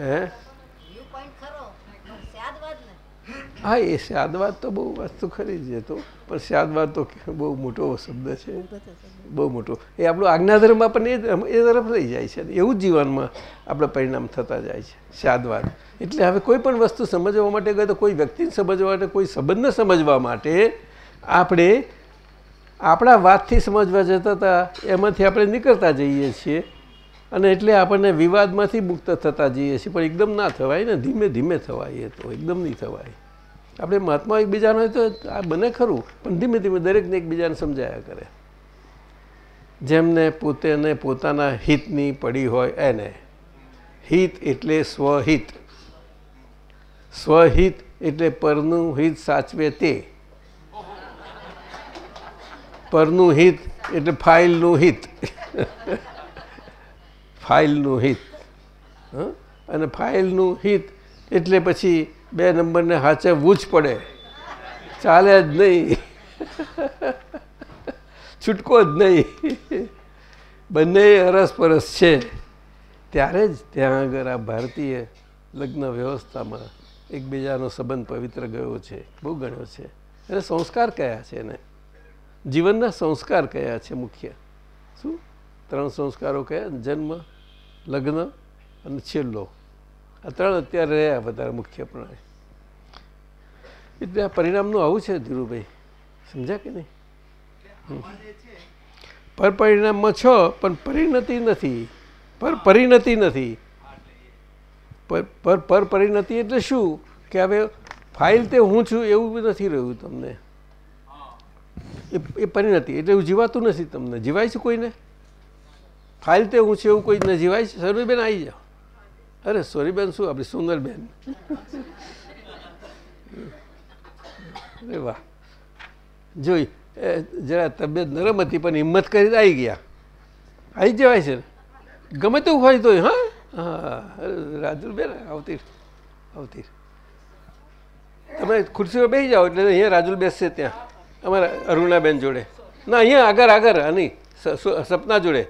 હે? હા એ સ્યાદવાદ તો બહુ વસ્તુ ખરી જ હતો તો. પણ સ્યાદવાદ તો બહુ મોટો શબ્દ છે. બહુ મોટો. એ આપણું આજ્ઞાધર્મમાં પણ એ એ તરફ લઈ જાય છે. એવું જ જીવનમાં આપણે પરિણામ થતા જાય છે સ્યાદવાદ એટલે હવે કોઈ પણ વસ્તુ સમજવા માટે ગયો તો કોઈ વ્યક્તિને સમજવા માટે કોઈ સંબંધને સમજવા માટે આપણે આપણા વાતથી સમજવા જતા હતા એમાંથી આપણે નીકળતા જઈએ છીએ. અને એટલે આપણને વિવાદમાંથી મુક્ત થતા જઈએ છીએ. પણ એકદમ ના થવાય ને ધીમે ધીમે થવાય એ તો એકદમ નહીં થવાય. આપણે મહાત્મા એકબીજાનો હોય તો આ બને ખરું, પણ ધીમે ધીમે દરેકને એકબીજાને સમજાયા કરે. જેમને પોતેને પોતાના હિતની પડી હોય એને. હિત એટલે સ્વહિત. સ્વહિત એટલે પરનું હિત સાચવે તે. પરનું હિત એટલે ફાઇલનું હિત. ફાઇલનું હિત? અને ફાઇલનું હિત એટલે પછી બે નંબરને હાચવવું જ પડે. ચાલે જ નહીં. છૂટકો જ નહીં. બંને અરસપરસ છે. ત્યારે જ ત્યાં આગળ આ ભારતીય લગ્ન વ્યવસ્થામાં એકબીજાનો સંબંધ પવિત્ર ગયો છે. બહુ ગણ્યો છે. એને સંસ્કાર કયા છે એને? જીવનના સંસ્કાર કયા છે મુખ્ય? શું? ત્રણ સંસ્કારો કયા? જન્મ, લગ્ન અને છેલ્લો. આ ત્રણ અત્યારે રહ્યા વધારે મુખ્ય મુખ્યપણે એટલે આ પરિણામનું આવું છે ધીરુભાઈ. સમજ્યા કે નહીં. પર પરિણામમાં છો, પણ પરિણતિ નથી. પર પરિણતિ નથી. પર પર પર પરિણતિ એટલે શું? કે હવે ફાઇલ તે હું છું એવું નથી રહ્યું તમને. એ પરિણતિ એટલે એવું જીવાતું નથી તમને. જીવાય છે કોઈને? ફાઇલ તે હું છું એવું કોઈને જીવાય છે? સરુબેન આવી જાઓ. અરે સોરીબેન શું? આપણી સુંદરબેન અરે વાહ. જોઈ જરા તબિયત નરમ હતી, પણ હિંમત કરીને આવી ગયા. આવી જવાય છે ગમે તેવું હોય તો હા? હા રાજુલબેન આવતી આવતી તમે ખુરશીઓ બેસી જાઓ એટલે અહીંયા રાજુલ બેસશે ત્યાં. અમારા અરુણાબેન જોડે. ના, અહીંયા આગળ આગળ આની સપના જોડે.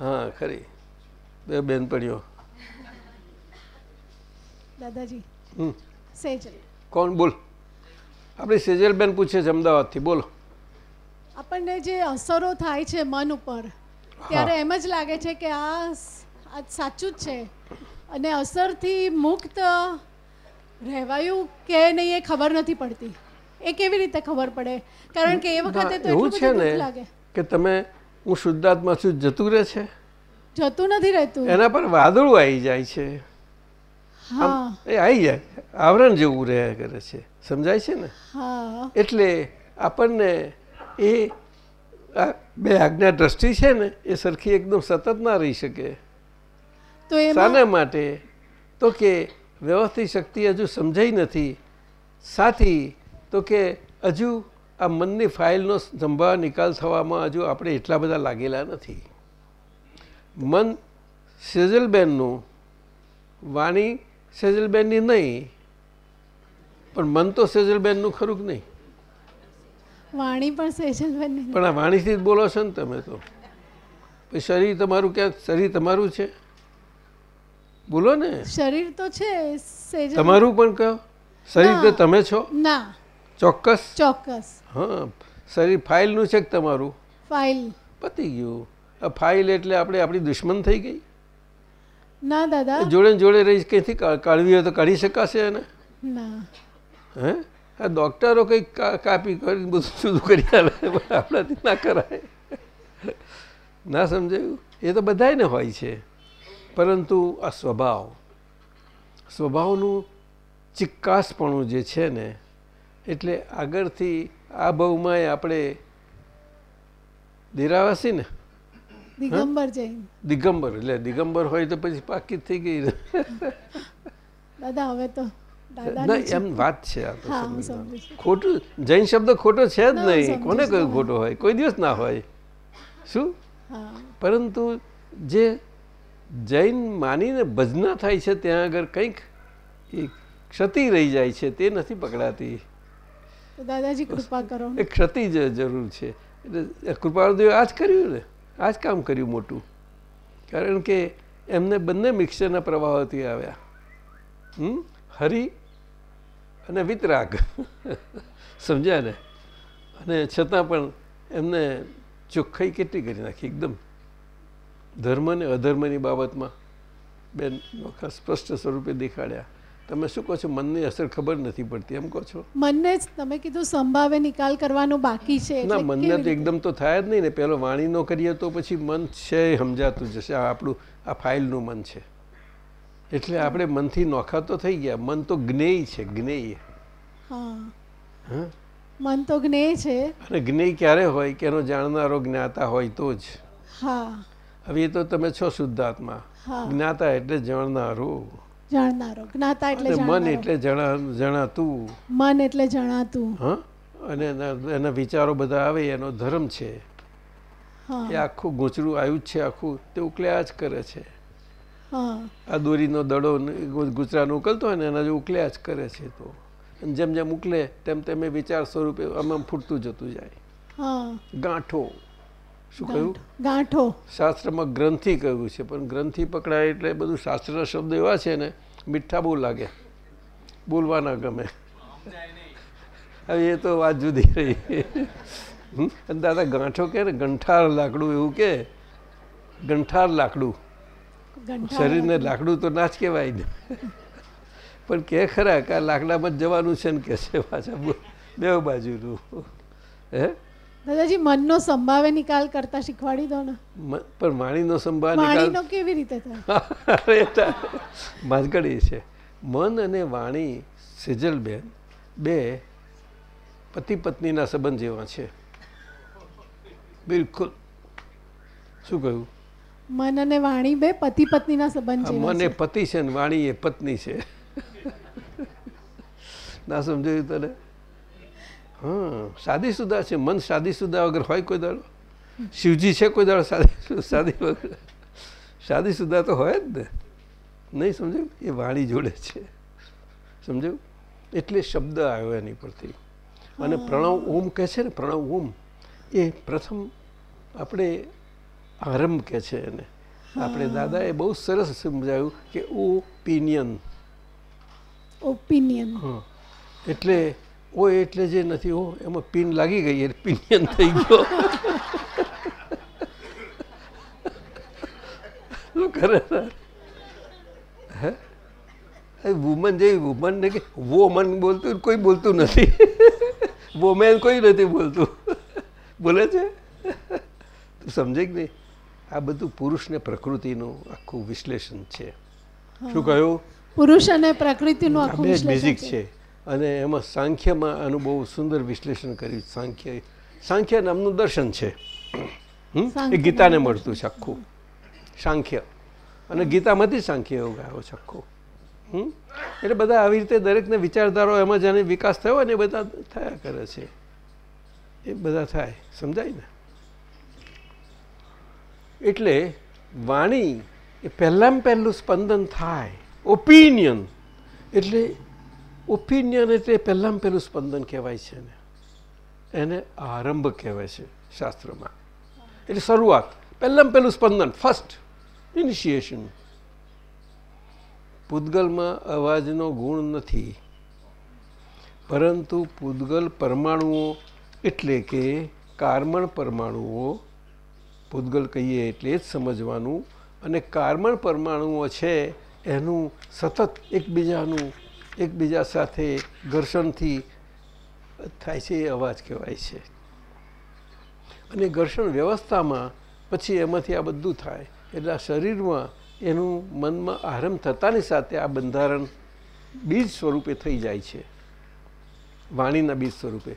હા, ખરી. બે બેનપણીઓ દાદાજી. હમ. સેજલ. કોણ? બોલ. આપણી સેજલબેન પૂછે છે અમદાવાદથી. બોલો. આપણને જે અસરો થાય છે મન ઉપર ત્યારે એમ જ લાગે છે કે આ સાચું જ છે. અને અસરથી મુક્ત રહેવાયું કે નહીં એ ખબર નથી પડતી. એ કેવી રીતે ખબર પડે? કારણ કે એ વખતે તો એવું છે ને કે તમે હું શુદ્ધાત્મા છું જતું રહે છે? જતું નથી રહેતું. એના પર વાદળું આવી જાય છે. એ આવી જાય. આવરણ જેવું રહ્યા કરે છે. સમજાય છે ને? એટલે આપણને એ બે આજ્ઞા દ્રષ્ટિ છે ને એ સરખી એકદમ સતત ના રહી શકે. તો શાના માટે તો કે વ્યવસ્થિત શક્તિ હજુ સમજાઈ નથી. સાથી તો કે હજુ આ મનની ફાઇલનો સંભાવ નિકાલ થવામાં હજુ આપણે એટલા બધા લાગેલા નથી. મન સેજલબેનનું વાણી સેજલબેનની નહીં પણ મન તો સેજલબેનનું ખરું કે નહીં? વાણી પણ સેજલબેનની પણ આ વાણીથી જ બોલો છો ને તમે તો. પછી શરીર તમારું ક્યાંક શરીર તમારું છે? બોલો ને. શરીર તો છે તમારું પણ કહો શરીર તો તમે છો? ના. ચોક્કસ? ચોક્કસ. હા શરીર ફાઇલનું છે કે તમારું? ફાઇલ. પતી ગયું. આ ફાઇલ એટલે આપણે આપણી દુશ્મન થઈ ગઈ. ના દાદા. જોડે જોડે રહી ક્યાંથી કાઢવી હોય તો કાઢી શકાશે એને? ના. હે? આ ડૉક્ટરો કંઈક કાપી કરી બધું જુદું કરી પણ આપણાથી ના કરાય. ના સમજાયું? એ તો બધાને હોય છે. પરંતુ આ સ્વભાવ. સ્વભાવનું ચિક્કાસપણું જે છે ને એટલે આગળથી આ ભાવમાં આપણે દેરાવાસી ને દિગંબર જૈન. દિગંબર એટલે દિગંબર હોય તો પછી પાકી થઈ ગઈ. દાદા હવે તો એમ વાત છે આ તો. ખોટું જૈન શબ્દ ખોટો છે જ નહીં. કોને છું. ખોટો હોય? કોઈ દિવસ ના હોય. શું? પરંતુ જે જૈન માનીને ભજના થાય છે ત્યાં આગળ કંઈક એ ક્ષતિ રહી જાય છે તે નથી પકડાતી. દાદાજી કૃપા કરો. એ ક્ષતિ જ જરૂર છે. એટલે કૃપાળુદેવે આ જ કર્યું ને? આ જ કામ કર્યું મોટું. કારણ કે એમને બંને મિક્સરના પ્રવાહોથી આવ્યા. હમ? હરિ અને વિતરાગ. સમજ્યા ને? અને છતાં પણ એમને ચોખ્ખાઈ કેટલી કરી નાખી એકદમ. ધર્મ અને અધર્મની બાબતમાં બેન નોખા સ્પષ્ટ સ્વરૂપે દેખાડ્યા. તમે શું કહો છો? મનની અસર ખબર નથી પડતી એમ કહો છો? મનને જ તમે કીધું સંભાવે નિકાલ કરવાનો બાકી છે ના મનને તો એકદમ તો થાય જ નહીં ને. પહેલો વાણીનો કરીએ તો પછી મન છે એ સમજાતું જશે. આ આપણું આ ફાઇલનું મન છે. એટલે આપણે મનથી નોખા તો થઈ ગયા. મન તો જ્ઞેય છે જ્ઞેય. હા. હા? મન તો જ્ઞેય છે. અને જ્ઞેય ક્યારે હોય કે એનો જાણનારો જ્ઞાતા હોય તો જ. હા. હવે એ તો તમે છો શુદ્ધાત્મા. જ્ઞાતા એટલે જાણનારું. જાણનારો. જ્ઞાતા એટલે મન એટલે જણાતું. મન એટલે જણાતું. હા? અને એના વિચારો બધા આવે એનો ધર્મ છે. એ આખું ગૂંચરું આવ્યું જ છે આખું તે ઉકલ્યા જ કરે છે. હા. આ દોરીનો દડો ગુજરાતનો ઉકલતો હોય ને એના જો ઉકલ્યા જ કરે છે તો. જેમ જેમ ઉકલે તેમ તેમ એ વિચાર સ્વરૂપે આમ આમ ફૂટતું જતું જાય. હા. ગાંઠો. શું કહ્યું? ગાંઠો. શાસ્ત્રમાં ગ્રંથિ કહ્યું છે પણ ગ્રંથિ પકડાય એટલે બધું શાસ્ત્રના શબ્દ એવા છે ને મીઠા બહુ લાગે. બોલવાના ગમે. હવે એ તો વાત જુદી રહી. અને દાદા ગાંઠો કે ને? ગંઠાર લાકડું એવું કે? ગંઠાર લાકડું. શરીરને લાકડું તો ના જ કહેવાય ને. પણ કે ખરા કે આ લાકડામાં જ જવાનું છે ને? કે છે પાછા? બે બાજુનું. હે? દાદાજી મનનો સંભાવે નિકાલ કરતા શીખવાડી દો ને. પણ વાણીનો સંભાવ નિકાલ કેવી રીતે થાય? માજગડી છે. મન અને વાણી સિજલબેન બે પતિ પત્નીના સંબંધ જેવા છે. બિલકુલ. શું કહ્યું? મન અને વાણી બે પતિ પત્નીના સંબંધ જેવા મન એ પતિ છે ને વાણી એ પત્ની છે. ના સમજાયું તને? હા સાદી સુધા છે મન સાદી સુધા વગર હોય કોઈ દાડો? શિવજી છે કોઈ દાડો સાદી સાદી વગર? સાદી સુધા તો હોય જ ને. નહીં સમજ્યું? એ વાણી જોડે છે. સમજ્યું? એટલે શબ્દ આવ્યો એની પરથી. અને પ્રણવ ઓમ કહે છે ને પ્રણવ ઓમ એ પ્રથમ આપણે આરંભ કહે છે એને. આપણે દાદાએ બહુ સરસ સમજાવ્યું કે ઓપિનિયન ઓપિનિયન હા. એટલે ઓ એટલે જે નથી ઓ એમાં પિન લાગી ગઈ એટલે પિનિયન થઈ ગયો. શું કરે હે? વુમન જેવી વુમન ને કે વોમન બોલતું કોઈ બોલતું નથી. વુમેન કોઈ નથી બોલતું. બોલે છે? તું સમજે કે નહીં? આ બધું પુરુષ ને પ્રકૃતિનું આખું વિશ્લેષણ છે. શું કહ્યું? પુરુષ અને પ્રકૃતિનું આખું બેઝિક છે. અને એમાં સાંખ્યમાં આનું બહુ સુંદર વિશ્લેષણ કર્યું. સાંખ્ય સાંખ્ય નામનું દર્શન છે? એ ગીતાને મળતું છે આખું. સાંખ્ય. અને ગીતામાંથી સાંખ્ય યોગ આવ્યો છે આખું. એટલે બધા આવી રીતે દરેકને વિચારધારો એમાં જેને વિકાસ થયો હોય ને એ બધા થયા કરે છે. એ બધા થાય. સમજાય ને? એટલે વાણી એ પહેલાં પહેલું સ્પંદન થાય. ઓપિનિયન એટલે ઓપિનિયન એટલે પહેલાં પહેલું સ્પંદન કહેવાય છે ને એને આરંભ કહેવાય છે શાસ્ત્રમાં. એટલે શરૂઆત. પહેલાં પહેલું સ્પંદન. ફર્સ્ટ ઇનિશિએશન પૂદગલમાં અવાજનો ગુણ નથી. પરંતુ પૂદગલ પરમાણુઓ એટલે કે કાર્બન પરમાણુઓ પૂદગલ કહીએ એટલે જ સમજવાનું, અને કાર્બન પરમાણુઓ છે એનું સતત એકબીજાનું એકબીજા સાથે ઘર્ષણથી થાય છે એ અવાજ કહેવાય છે. અને ઘર્ષણ વ્યવસ્થામાં પછી એમાંથી આ બધું થાય. એટલે શરીરમાં એનું મનમાં આરંભ થતાની સાથે આ બંધારણ બીજ સ્વરૂપે થઈ જાય છે. વાણીના બીજ સ્વરૂપે.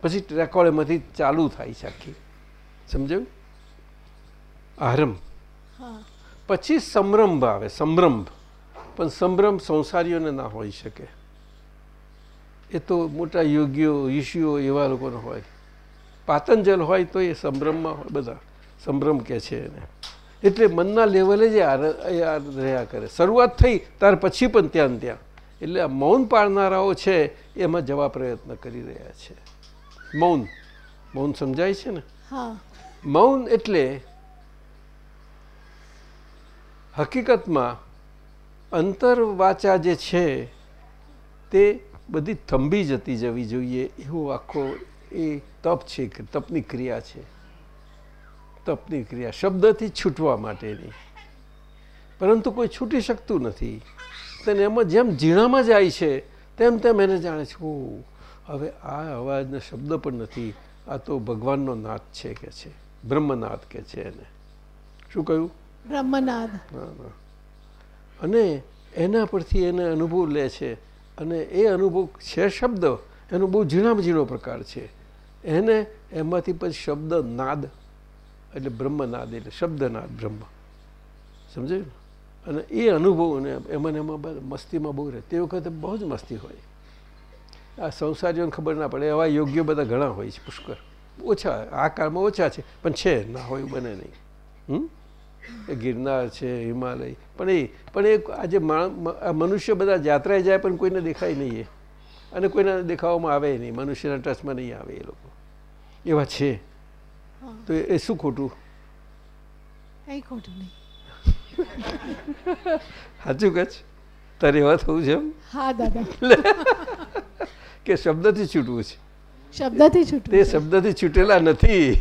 પછી રેકોર્ડ એમાંથી ચાલુ થાય છે આખી. સમજાયું? આરંભ. પછી સંભ્રમ આવે સંભ્રમ પણ સંભ્રમ સંસારીઓને ના હોઈ શકે. એ તો મોટા યોગીઓ ઋષિઓ એવા લોકોનો હોય. પાતંજલ હોય તો એ સંભ્રમમાં હોય બધા સંભ્રમ કે છે એને. એટલે મનના લેવલે જ રહ્યા કરે. શરૂઆત થઈ ત્યાર પછી પણ ત્યાં ત્યાં. એટલે આ મૌન પાળનારાઓ છે એમાં જવા પ્રયત્ન કરી રહ્યા છે. મૌન. મૌન સમજાય છે ને? હા. મૌન એટલે હકીકતમાં અંતરવાચા જે છે તે બધી થંભી જતી જવી જોઈએ. એવો આખો એ તપ છે તપની ક્રિયા છે. તપની ક્રિયા શબ્દથી છૂટવા માટેની. પરંતુ કોઈ છૂટી શકતું નથી. તેને એમાં જેમ ઝીણામાં જાય છે તેમ તેમ એને જાણે છે ઓ હવે આ અવાજનો શબ્દ પણ નથી. આ તો ભગવાનનો નાદ છે કે છે. બ્રહ્મનાદ કે છે એને. શું કહ્યું? બ્રહ્મનાદ. હા, હા. અને એના પરથી એને અનુભવ લે છે. અને એ અનુભવ છે શબ્દ, એનો બહુ ઝીણામાં ઝીણો પ્રકાર છે. એને એમાંથી પછી શબ્દ નાદ, એટલે બ્રહ્મનાદ એટલે શબ્દનાદ બ્રહ્મ. સમજાયું અને એ અનુભવ અને એમાં એમાં મસ્તીમાં બહુ રહે. તે વખતે બહુ જ મસ્તી હોય. આ સંસારીઓને ખબર ના પડે, એવા યોગ્ય બધા ઘણા હોય છે, પુષ્કર. ઓછા, આ કાળમાં ઓછા છે, પણ છે, ના હોય બને નહીં. હમ? ગિરનાર છે હિમાલય. પણ એ પણ એ આજે મનુષ્ય બધા જાત્રાએ જાય પણ કોઈને દેખાય નહીં એ. અને કોઈને દેખાવામાં આવે નહીં. મનુષ્યના ટચમાં નહીં આવે એ લોકો. એવા છે. તો એ શું ખોટું? કંઈ ખોટું નહીં. સાચું કચ્છ તારે એવા થવું છે એમ? હા દાદા. કે શબ્દથી છૂટવું છે. શબ્દથી તે છૂટવું શબ્દથી છૂટેલા નથી.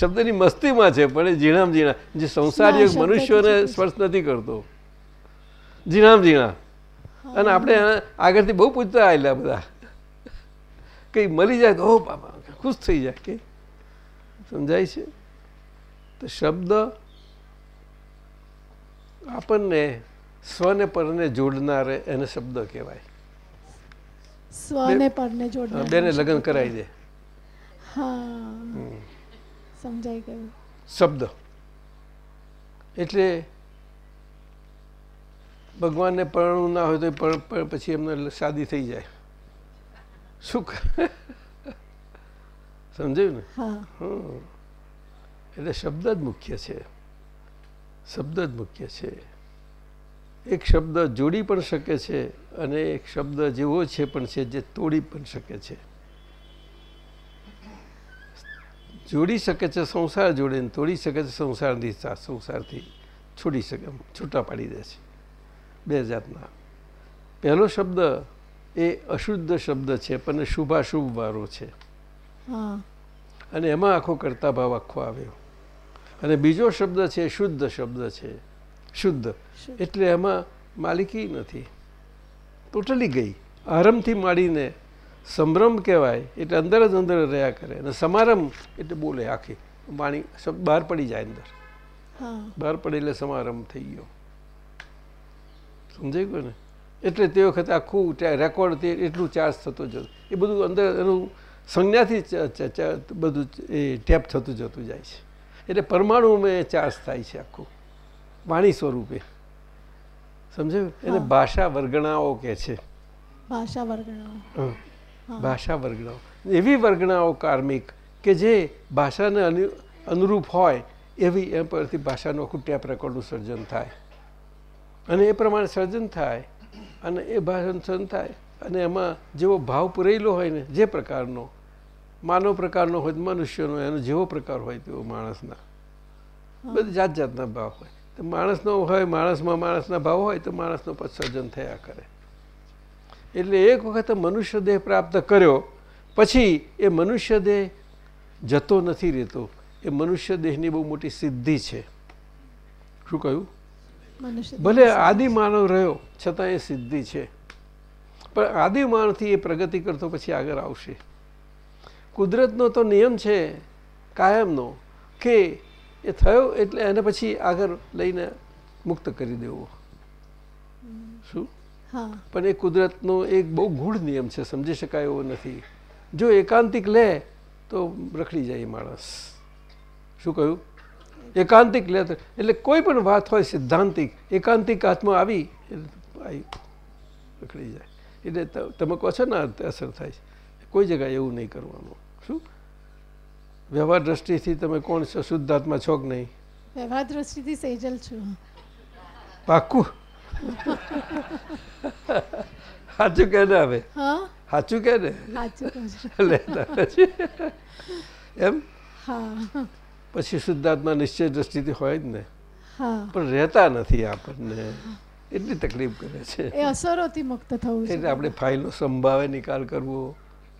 શબ્દની મસ્તીમાં છે પણ એ ઝીણામ ઝીણા. જે સંસારી મનુષ્યોને સ્પર્શ નથી કરતો. ઝીણામ ઝીણા. અને આપણે આગળથી બહુ પૂછતા આવેલા બધા. કંઈ મળી જાય તો ઓ બાબા ખુશ થઈ જાય. કે સમજાય છે? તો શબ્દ આપણને સ્વને પરને જોડનારે એને શબ્દ કહેવાય. સ્વને પરને જોડનાર બેને લગ્ન કરાવી દે. હા. સમજાઈ ગયું. શબ્દ. એટલે ભગવાનને પરણું ના હોય તો પછી એમને શાદી થઈ જાય. શું સમજાયું ને. એટલે શબ્દ જ મુખ્ય છે. શબ્દ જ મુખ્ય છે. એક શબ્દ જોડી પણ શકે છે અને એક શબ્દ જેવો છે પણ છે જે તોડી પણ શકે છે. જોડી શકે છે સંસાર જોડીને તોડી શકે છે સંસારથી સંસારથી છોડી શકે એમ છૂટા પાડી દે છે. બે જાતના. પહેલો શબ્દ એ અશુદ્ધ શબ્દ છે પણ શુભાશુભ વાળો છે. હા. અને એમાં આખો કરતા ભાવ આખો આવ્યો. અને બીજો શબ્દ છે શુદ્ધ શબ્દ છે. શુદ્ધ. શુદ્ધ. એટલે એમાં માલિકી નથી. ટોટલી ગઈ. આરંભથી માંડીને સંભ્રમ કહેવાય એટલે અંદર જ અંદર રહ્યા કરે. અને સમારંભ એટલે બોલે આખી. વાણી શબ્દ બહાર પડી જાય અંદર. હા. બહાર પડે એટલે સમારંભ થઈ ગયો. સમજાઈ ગયું ને એટલે તે વખતે આખું રેકોર્ડ તે એટલું ચાર્જ થતો જતો એ બધું અંદર એનું સંજ્ઞાથી બધું એ ટેપ થતું જતું જાય છે. એટલે પરમાણુમાં એ ચાર્જ થાય છે આખું. વાણી સ્વરૂપે. સમજાયું? એને ભાષા વર્ગણાઓ કહે છે. ભાષા વર્ગણાઓ. ભાષા વર્ગણાઓ એવી વર્ગણાઓ કાર્મિક કે જે ભાષાને અનુ અનુરૂપ હોય એવી એ પરથી ભાષાનું આખું ટેપ રેકોર્ડનું સર્જન થાય. અને એ પ્રમાણે સર્જન થાય અને એ ભાષાનું સર્જન થાય અને એમાં જેવો ભાવ પૂરેલો હોય ને જે પ્રકારનો માનવ પ્રકારનો હોય મનુષ્યનો એનો જેવો પ્રકાર હોય તેવો માણસના. બધી જાત જાતના ભાવ હોય. તો માણસનો હોય માણસમાં માણસના ભાવ હોય તો માણસનો પછી સર્જન થયા કરે. એટલે એક વખત મનુષ્ય દેહ પ્રાપ્ત કર્યો પછી એ મનુષ્ય દેહ જતો નથી રહેતો. એ મનુષ્ય દેહની બહુ મોટી સિદ્ધિ છે. શું કહ્યું? ભલે આદિ માનવ રહ્યો છતાં એ સિદ્ધિ છે. પણ આદિ માનવથી એ પ્રગતિ કરતો પછી આગળ આવશે. કુદરતનો તો નિયમ છે કાયમનો કે એ થયો એટલે એને પછી આગળ લઈને મુક્ત કરી દેવો. પણ એ કુદરતનો એક બહુ ગૂઢ નિયમ છે સમજી શકાય એવો નથી. જો એકાંતિક લે તો રખડી જાય માણસ. શું કહ્યું? એકાંતિક લે એટલે કોઈ પણ વાત હોય સિદ્ધાંતિક એકાંતિક હાથમાં આવી રખડી જાય. એટલે તમે કહો છો ને અસર થાય છે. કોઈ જગ્યાએ એવું નહીં કરવાનું. શું? વ્યવહાર દ્રષ્ટિથી તમે કોણ છો? શુદ્ધાત્મા છો કે નહીં? વ્યવહાર દ્રષ્ટિથી સહેજલ છું. પાક્કું? સાચું કે ને હવે? સાચું કે ને? એમ? પછી શુદ્ધાત્મા નિશ્ચય દ્રષ્ટિથી હોય જ ને. પણ રહેતા નથી આપણને. એટલી તકલીફ કરે છે. એ અસરોથી મુક્ત થવું એટલે આપણે ફાઇલનો સંભાવે નિકાલ કરવો.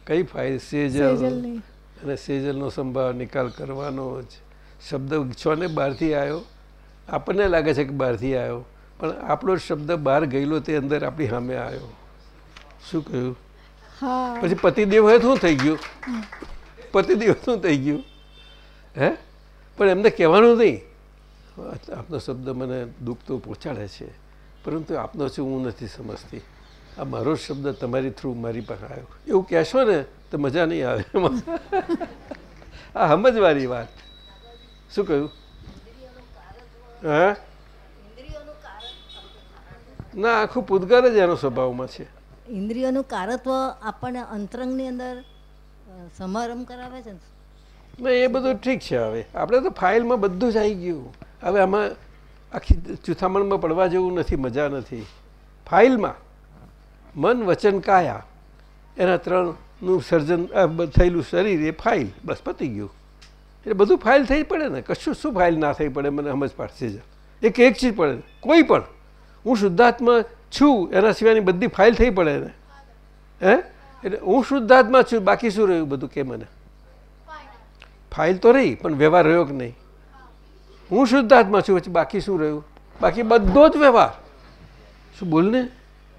કઈ ફાઇલ? સેજલ. અને સેજલનો સંભાવ નિકાલ કરવાનો જ. શબ્દ છો ને બહારથી આવ્યો. આપણને લાગે છે કે બહારથી આવ્યો. પણ આપણો શબ્દ બહાર ગયેલો તે અંદર આપણી સામે આવ્યો. શું કહ્યું? હા. પછી પતિદેવ હોય શું થઈ ગયું? પતિદેવ શું થઈ ગયું? હે? પણ એમને કહેવાનું નહીં. આપનો શબ્દ મને દુઃખ તો પહોંચાડે છે પરંતુ આપનો છે હું નથી સમજતી. આ મારો જ શબ્દ તમારી થ્રુ મારી પાસે આવ્યો. એવું કહેશો ને તો મજા નહીં આવે. આ સમજવાની વાત. શું કહ્યું? હા? ના આખું પૂતગલ જ એનો સ્વભાવમાં છે. ઇન્દ્રિયોનું કારત્વ આપણને અંતરંગની અંદર સમારંભ કરાવે છે ને? એ બધું ઠીક છે હવે. આપણે તો ફાઇલમાં બધું જ આવી ગયું. હવે આમાં આખી ચૂથામણમાં પડવા જેવું નથી મજા નથી. ફાઇલમાં મન વચન કાયા એના ત્રણનું સર્જન થયેલું શરીર એ ફાઇલ બસ પતી ગયું. એટલે બધું ફાઇલ થઈ પડે ને. કશું શું ફાઇલ ના થઈ પડે મને સમજ પાડશે જ. એક એક ચીજ પડે કોઈ પણ હું શુદ્ધાત્મા છું એના સિવાયની બધી ફાઇલ થઈ પડે એને. હે? એટલે હું શુદ્ધાત્મા છું બાકી શું રહ્યું બધું કે મને? ફાઇલ તો રહી પણ વ્યવહાર રહ્યો કે નહીં? હું શુદ્ધાત્મા છું પછી બાકી શું રહ્યું? બાકી બધો જ વ્યવહાર. શું બોલ ને?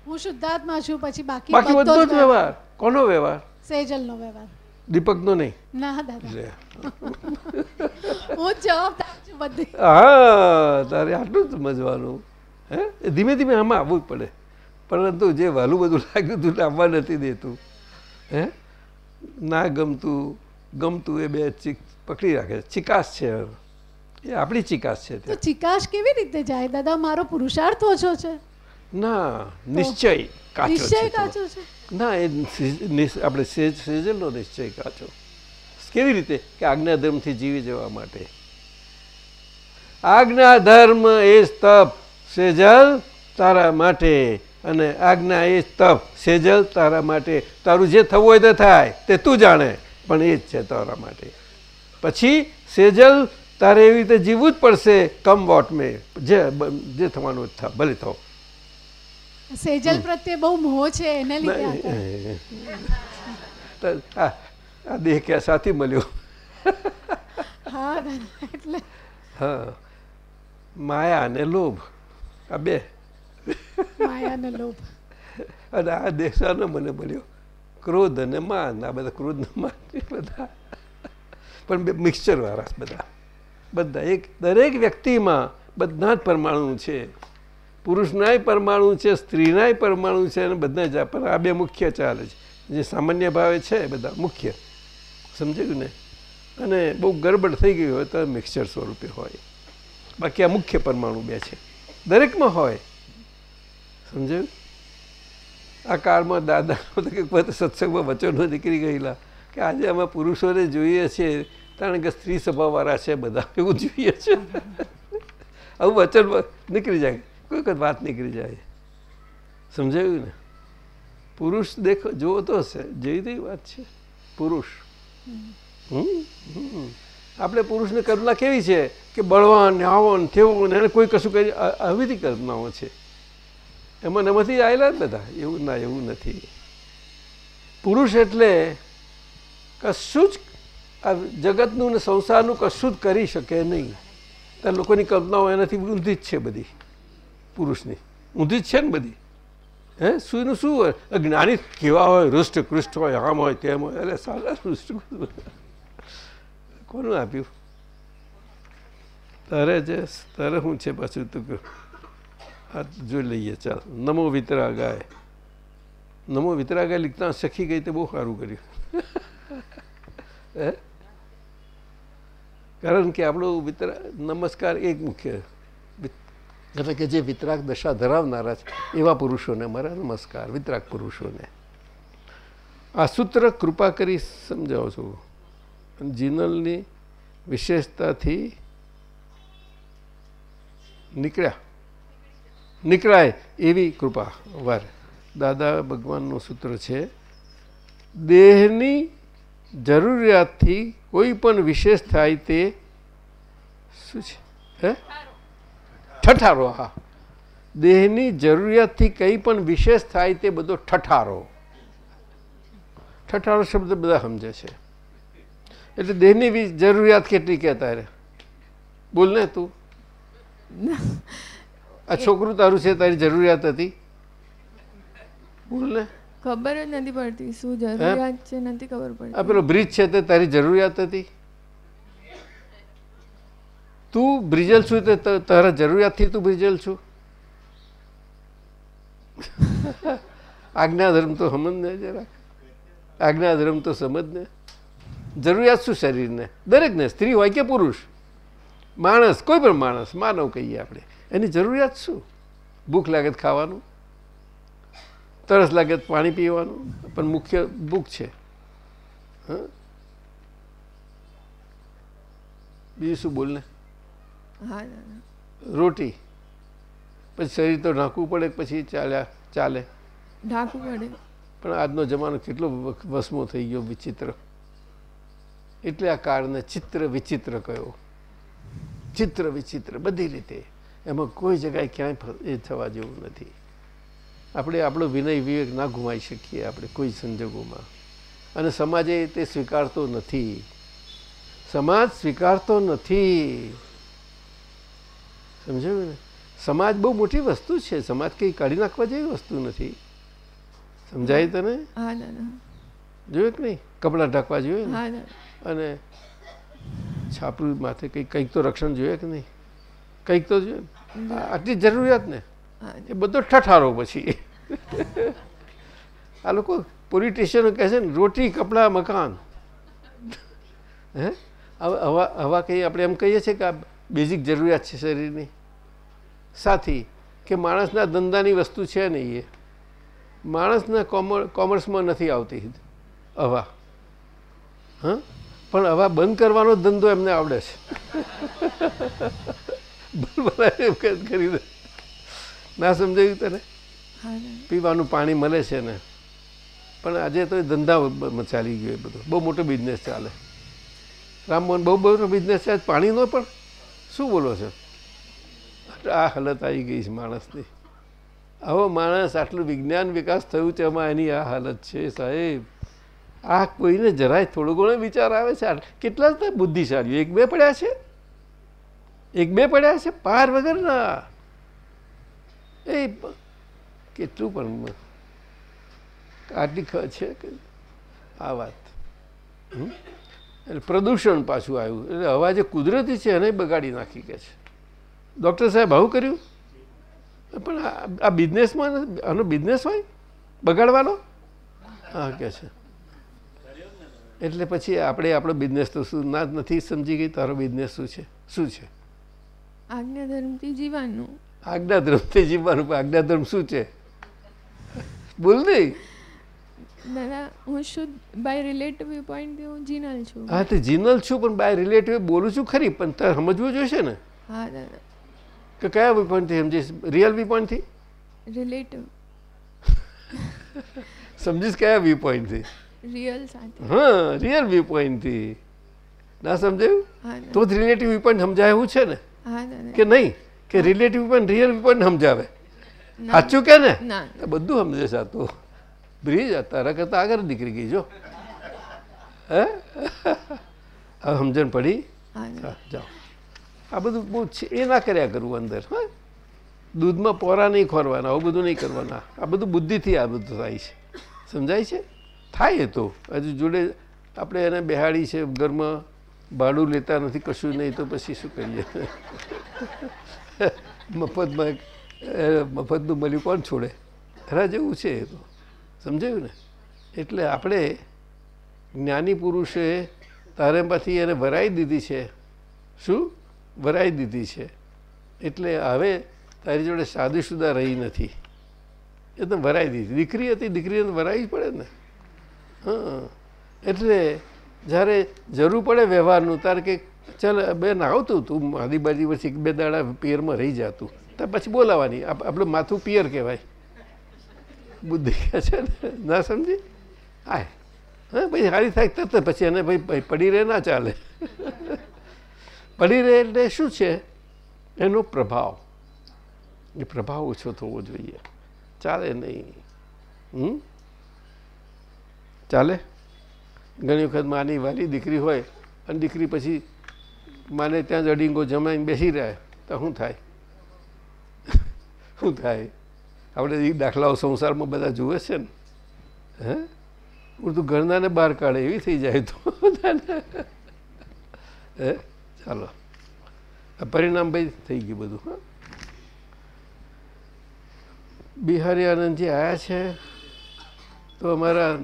હું શુદ્ધાત્મા છું પછી બાકી બાકી બધો જ વ્યવહાર. કોનો વ્યવહાર? સેજલનો વ્યવહાર. દીપકનો નહીં. ના દાદા. હું જવાબદાર છું બધી. હા તારે આટલું જ સમજવાનું. હે? એ ધીમે ધીમે આમાં આવવું પડે. પરંતુ જે વહેલું બધું લાગ્યું હતું આવવા નથી દેતું હે? ના ગમતું ગમતું એ બે ચીક પકડી રાખે છે. ચિકાસ છે એ આપણી ચિકાસ છે તો ચિકાશ કેવી રીતે જાય? દાદા મારો પુરુષાર્થ ઓછો છે. ના નિશ્ચય કાચો છે કાચો છે. ના એ આપણે સેજ સેજલનો નિશ્ચય કાચો. કેવી રીતે? કે આજ્ઞાધર્મથી જીવી જવા માટે. આજ્ઞાધર્મ એ જ તપ સેજલ તારા માટે અને આજ્ઞા એ તપ. સેજલ તારા માટે તારું જે થવું હોય તે થાય તે તું જાણે પણ એ જ છે તારા માટે. પછી સેજલ તારે એવી રીતે જીવવું જ પડશે કમ વોટ મે જે જે થવાનું જ ભલે થાવ સેજલ પ્રત્યે બહુ મોહ છે એને લીધે આ દેહ ક્યાં સાથી મળ્યો? હા એટલે. હા. માયા અને લોભ. આ બે માયાનો લોભ અને આ દેહ શાનો મને મળ્યો ક્રોધ અને માન આ બધા ક્રોધ માન બધા પણ બે મિક્સચર વાળા બધા બધા એક દરેક વ્યક્તિમાં બધા જ પરમાણુ છે પુરુષનાય પરમાણુ છે સ્ત્રીનાય પરમાણુ છે અને બધા જ આ- પણ આ બે મુખ્ય ચાલે છે જે સામાન્ય ભાવે છે બધા મુખ્ય સમજાયું ને અને બહુ ગડબડ થઈ ગઈ હોય તો મિક્સચર સ્વરૂપે હોય બાકી આ મુખ્ય પરમાણુ બે છે દરેકમાં હોય. સમજાયું? આ કાળમાં દાદા પોતે સત્સંગમાં વચનો નીકળી ગયેલા કે આજે અમે પુરુષોને જોઈએ છીએ કારણ કે સ્ત્રી સભાવાળા છે બધા. એવું જોઈએ છે. આવું વચન નીકળી જાય. કોઈ વખત વાત નીકળી જાય. સમજાયું ને? પુરુષ દેખો જોવો તો હશે જેવી તેવી વાત છે. પુરુષ. હમ હમ. આપણે પુરુષની કલ્પના કેવી છે કે બળવાન ને આવો એને કોઈ કશું કરી આ- કલ્પનાઓ છે. એમાં એમાંથી આવેલા જ બધા. એવું ના, એવું નથી. પુરુષ એટલે કશું જ આ જગતનું ને સંસારનું કશું જ કરી શકે નહીં. ત્યાં લોકોની કલ્પનાઓ એનાથી ઊંધી જ છે બધી. પુરુષની. ઊંધી જ છે ને બધી. હે? સુઈનું શું હોય? જ્ઞાની કેવા હોય? હૃષ્ટ કૃષ્ટ હોય, આમ હોય, તેમ હોય. એટલે સારા હૃષ્ટ કોનું આપ્યું? તારે જે તારે શું છે પાછું તું આ જોઈ લઈએ, ચાલ. નમો વિતરાગાય. નમો વિતરાગાય લીખતા શખી ગઈ તે બહુ સારું કર્યું. કારણ કે આપણું વિતરા, નમસ્કાર એક મુખ્ય. એટલે કે જે વિતરાક દશા ધરાવનારા છે, એવા પુરુષોને મારા નમસ્કાર વિતરાક પુરુષોને. આ સૂત્ર કૃપા કરી સમજાવો છો જીનલની વિશેષતાથી નીકળ્યા. નીકળાય એવી કૃપા. વાર. દાદા ભગવાનનું સૂત્ર છે, દેહની જરૂરિયાતથી કોઈ પણ વિશેષ થાય તે શું છે? હે? ઠઠારો. હા. દેહની જરૂરિયાતથી કંઈ પણ વિશેષ થાય તે બધો ઠઠારો. ઠઠારો શબ્દ બધા સમજે છે. એટલે દેહની બી જરૂરિયાત કેટલી કે તારે? બોલ ને તું. આ છોકરું તારું છે તારી જરૂરિયાત હતી. બોલ ને. ખબર જ નથી પડતી શું જરૂરિયાત છે નથી ખબર આ પેલો બ્રિજ છે તે તારી જરૂરિયાત હતી? તું બ્રિજલ છું તે તારા જરૂરિયાતથી તું બ્રિજલ છું? આજ્ઞા ધર્મ તો સમજ ને જરા. આજ્ઞા ધર્મ તો સમજ ને જરૂરિયાત શું શરીરને? દરેકને સ્ત્રી હોય કે પુરુષ? માણસ કોઈ પણ માણસ માનવ કહીએ આપણે. એની જરૂરિયાત શું? ભૂખ લાગે તો ખાવાનું તરસ લાગે તો પાણી પીવાનું પણ મુખ્ય ભૂખ છે. હા? બીજું શું બોલને? હા રોટી. પછી શરીર તો ઢાંકવું પડે પછી ચાલ્યા ચાલે. ઢાંકવું પડે. પણ આજનો જમાનો કેટલો વસમો થઈ ગયો વિચિત્ર. એટલે આ કાળને ચિત્ર વિચિત્ર કયો ચિત્ર વિચિત્ર બધી રીતે. એમાં કોઈ જગ્યાએ ક્યાંય એ થવા જેવું નથી. આપણે આપણો વિનય વિવેક ના ગુમાવી શકીએ આપણે કોઈ સંજોગોમાં. અને સમાજે તે સ્વીકારતો નથી. સમાજ સ્વીકારતો નથી. સમજાયું ને? સમાજ બહુ મોટી વસ્તુ છે. સમાજ કંઈ કાઢી નાખવા જેવી વસ્તુ નથી. સમજાય તને? જોયું કે નહીં? કપડાં ઢાંકવા જોઈએ ને? હા દાદા અને છાપરું માથે કંઈક કંઈક તો રક્ષણ જોઈએ કે નહીં? કંઈક તો જોઈએ. આટલી જરૂરિયાત ને એ બધો ઠઠારો પછી. આ લોકો પોલિટિશિયનો કહે છે ને, રોટી, કપડાં, મકાન. હે? હવે હવા કહીએ, આપણે એમ કહીએ છીએ કે આ બેઝિક જરૂરિયાત છે શરીરની. સાથી, કે માણસના ધંધાની વસ્તુ છે નહીં એ. માણસના કોમર કોમર્સમાં નથી આવતી હવા. હા? પણ હવે બંધ કરવાનો ધંધો એમને આવડે છે. બરાબર કરી દે ના સમજાયું તને? પીવાનું પાણી મળે છે ને. પણ આજે તો ધંધા ચાલી ગયો એ બધો. બહુ મોટો બિઝનેસ ચાલે. રામમોહન બહુ મોટો બિઝનેસ છે આજ પાણીનો પણ? શું બોલો છો? આ હાલત આવી ગઈ છે માણસની. આવો માણસ આટલું વિજ્ઞાન વિકાસ થયું છે એમાં એની આ હાલત છે સાહેબ. આ કોઈને જરાય થોડો ઘણો વિચાર આવે છે. કેટલા જ બુદ્ધિશાળીઓ એક બે પડ્યા છે? એક બે પડ્યા છે? પાર વગરના? એ કેટલું પણ આટલી છે આ વાત? એટલે પ્રદૂષણ પાછું આવ્યું. એટલે હવા જે કુદરતી છે એને બગાડી નાખી કે છે. ડૉક્ટર સાહેબ, આવું કર્યું? પણ આ બિઝનેસમાં આનો બિઝનેસ હોય? બગાડવાનો? હા, કે છે. એટલે પછી આપણે આપણો બિઝનેસ તો શું? ના નથી સમજી ગઈ તારો બિઝનેસ શું છે? શું છે? આજ્ઞા ધર્મથી જીવવાનું. આજ્ઞા ધર્મથી જીવવાનું આજ્ઞાધર્મ આજ્ઞા ધર્મ શું છે? બોલ નહીં દાદા હું શું બાય રિલેટિવ પોઈન્ટથી હું જીનલ છું. હા તો જીનલ છું પણ બાય રિલેટિવ બોલું છું ખરી પણ તારે સમજવું જોઈશે ને? હા દાદા. કે કયા વ્યૂ પોઈન્ટથી સમજીશ? રિયલ વ્યૂ પોઈન્ટથી રિલેટિવ સમજીશ કયા વ્યૂ પોઈન્ટથી રિયલ હા રિયલ વ્યૂ પોઈન્ટથી ના સમજાયું? તો જ રિલેટિવ વ્યૂ પોઈન્ટ સમજાય એવું છે ને? કે નહીં? કે રિલેટિવ પણ રિયલ વ્યૂ પોઈન્ટ સમજાવે સાચું કે ને? બધું સમજે છે તો. બ્રિજ તારા કરતાં આગળ નીકળી ગઈ જો. હે? હવે સમજણ પડી? જાઓ. આ બધું બહુ છે- એ ના કર્યા કરવું અંદર હા? દૂધમાં પોરા નહીં ખોરવાના આવું બધું નહીં કરવાના. આ બધું બુદ્ધિથી આ બધું થાય છે. સમજાય છે? થાય તો. હજુ જોડે આપણે એને બેહાડી છે ઘરમાં, ભાડું લેતા નથી, કશું નહીં, તો પછી શું કરીએ? મફતમાં મફતનું મળ્યું, કોણ છોડે? ખરા જેવું છે એ તો. સમજાયું ને? એટલે આપણે જ્ઞાની પુરુષે તારેમાંથી એને વરાઈ દીધી છે. શું? વરાઈ દીધી છે. એટલે હવે તારી જોડે સાદીશુદા રહી નથી. એ તો વરાઈ દીધી. દીકરી હતી, દીકરીને વરાવી પડે ને? એટલે જ્યારે જરૂર પડે વ્યવહારનું, તારે કે, ચાલ, બેન આવતું તું મારી બાજી પછી બે દાડા પિયરમાં રહી જાતું તો. પછી બોલાવાની. આપ- આપણું માથું પિયર કહેવાય. બુદ્ધિ કહે છે ને? ના સમજી? આય. હા, પછી સારી થાય તરત પછી એને ભાઈ, પડી રહે ના ચાલે. પડી રહે એટલે શું છે? એનો પ્રભાવ. એ પ્રભાવ ઓછો થવો જોઈએ. ચાલે નહીં. હમ? ચાલે? ઘણી વખત માની વાલી દીકરી હોય, અને દીકરી પછી માને ત્યાં જ અડીંગો જમાઈને બેસી રહે, તો શું થાય? શું થાય? આપણે એ દાખલાઓ સંસારમાં બધા જુએ છે ને. હે? ઉડતું ઘરનાને બહાર કાઢે, એવી થઈ જાય તો હે? ચાલો. પરિણામ ભાઈ થઈ ગયું બધું, હા. બિહારી આનંદજી આવ્યા છે, તો અમારા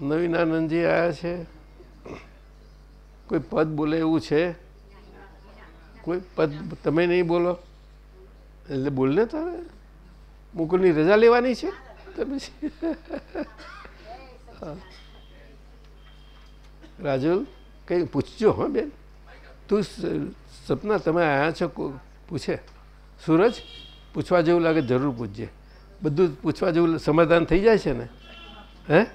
નવીન આનંદજી આવ્યા છે? કોઈ પદ બોલે એવું છે? કોઈ પદ તમે નહીં બોલો? એટલે બોલ ને તારે? મુકુલની રજા લેવાની છે? તમે. રાજુલ, કંઈ પૂછજો હા બેન. તું સપના તમે આવ્યા છો પૂછે. સૂરજ, પૂછવા જેવું લાગે જરૂર પૂછજે. બધું પૂછવા જેવું સમાધાન થઈ જાય છે ને? હે?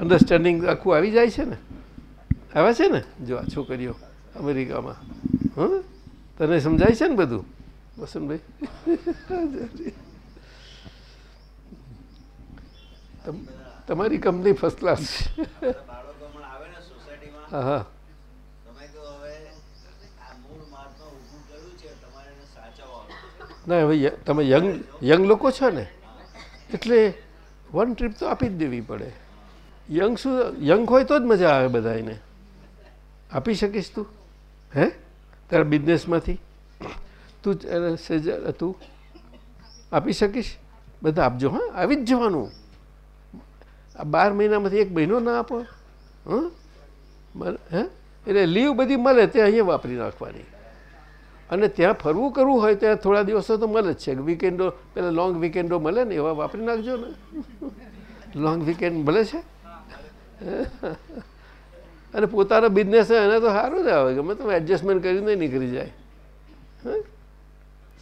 અન્ડરસ્ટેન્ડિંગ આખું આવી જાય છે ને? આવે છે ને? જો આ છોકરીઓ અમેરિકામાં. હં? તને સમજાય છે ને બધું? વસંતભાઈ? તમારી કંપની ફર્સ્ટ ક્લાસ છે. ના, હવે તમે યંગ યંગ લોકો છો ને? એટલે વન ટ્રીપ તો આપી જ દેવી પડે. યંગ શું યંગ હોય તો જ મજા આવે બધાને આપી શકીશ તું? હે? તારા બિઝનેસમાંથી? તું તું આપી શકીશ? બધા આપજો, હા, આવી જ જવાનું. આ બાર મહિનામાંથી એક મહિનો ના આપો. હે? એટલે લીવ બધી મળે તે અહીંયા વાપરી નાખવાની. અને ત્યાં ફરવું કરવું હોય, ત્યાં થોડા દિવસો તો મળે જ છે. વીકેન્ડો પેલા લોંગ વીકેન્ડો મળે ને, એવા વાપરી નાખજો ને. લોંગ વીકેન્ડ મળે છે? અને પોતાનો બિઝનેસ એને તો સારું જ આવે ગમે તમે એડજસ્ટમેન્ટ કરીને નીકળી જાય. હં?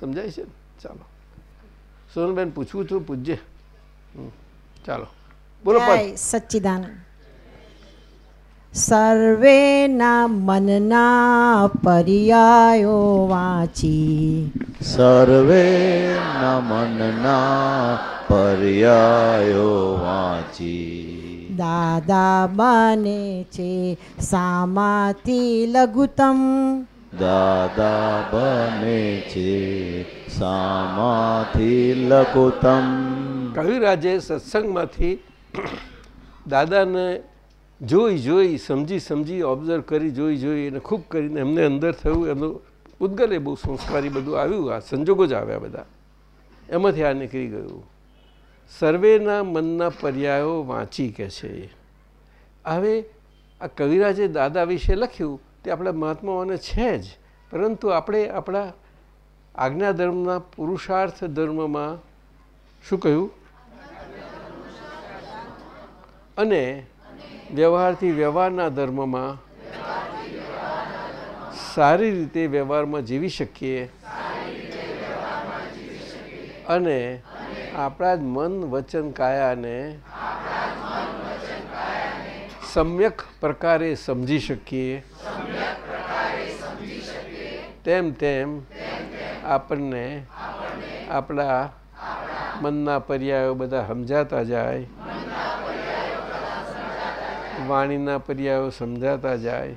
સમજાય છે ચાલો. સોનબેન પૂછવું છું પૂછજે. ચાલો. બોલો સચ્ચિદાનંદ. સર્વેના મનના પર્યાયો વાંચી. સર્વે મનના પર્યાયો વાંચી. દાદા બને છે સામાથી લઘુત્તમ દાદા બને છે સામાથી લઘુત્તમ કવિરાજે સત્સંગમાંથી દાદાને જોઈ જોઈ સમજી સમજી ઓબ્ઝર્વ કરી જોઈ જોઈ અને ખૂબ કરીને એમને અંદર થયું એમનું ઉદ્ગલે બહુ સંસ્કારી બધું આવ્યું આ સંજોગો જ આવ્યા બધા. એમાંથી આ નીકળી ગયું. સર્વેના મનના પર્યાયો વાંચી કે છે. હવે આ કવિરાજે દાદા વિશે લખ્યું તે આપણા મહાત્માઓને છે જ, પરંતુ આપણે આપણા આજ્ઞા ધર્મના પુરુષાર્થ ધર્મમાં શું કહ્યું? અને વ્યવહારથી વ્યવહારના ધર્મમાં સારી રીતે વ્યવહારમાં જીવી શકીએ. અને આપણા જ મન વચન કાયાને સમ્યક પ્રકારે સમજી શકીએ. તેમ તેમ આપણને આપણા મનના પર્યાયો બધા સમજાતા જાય. વાણીના પર્યાયો સમજાતા જાય.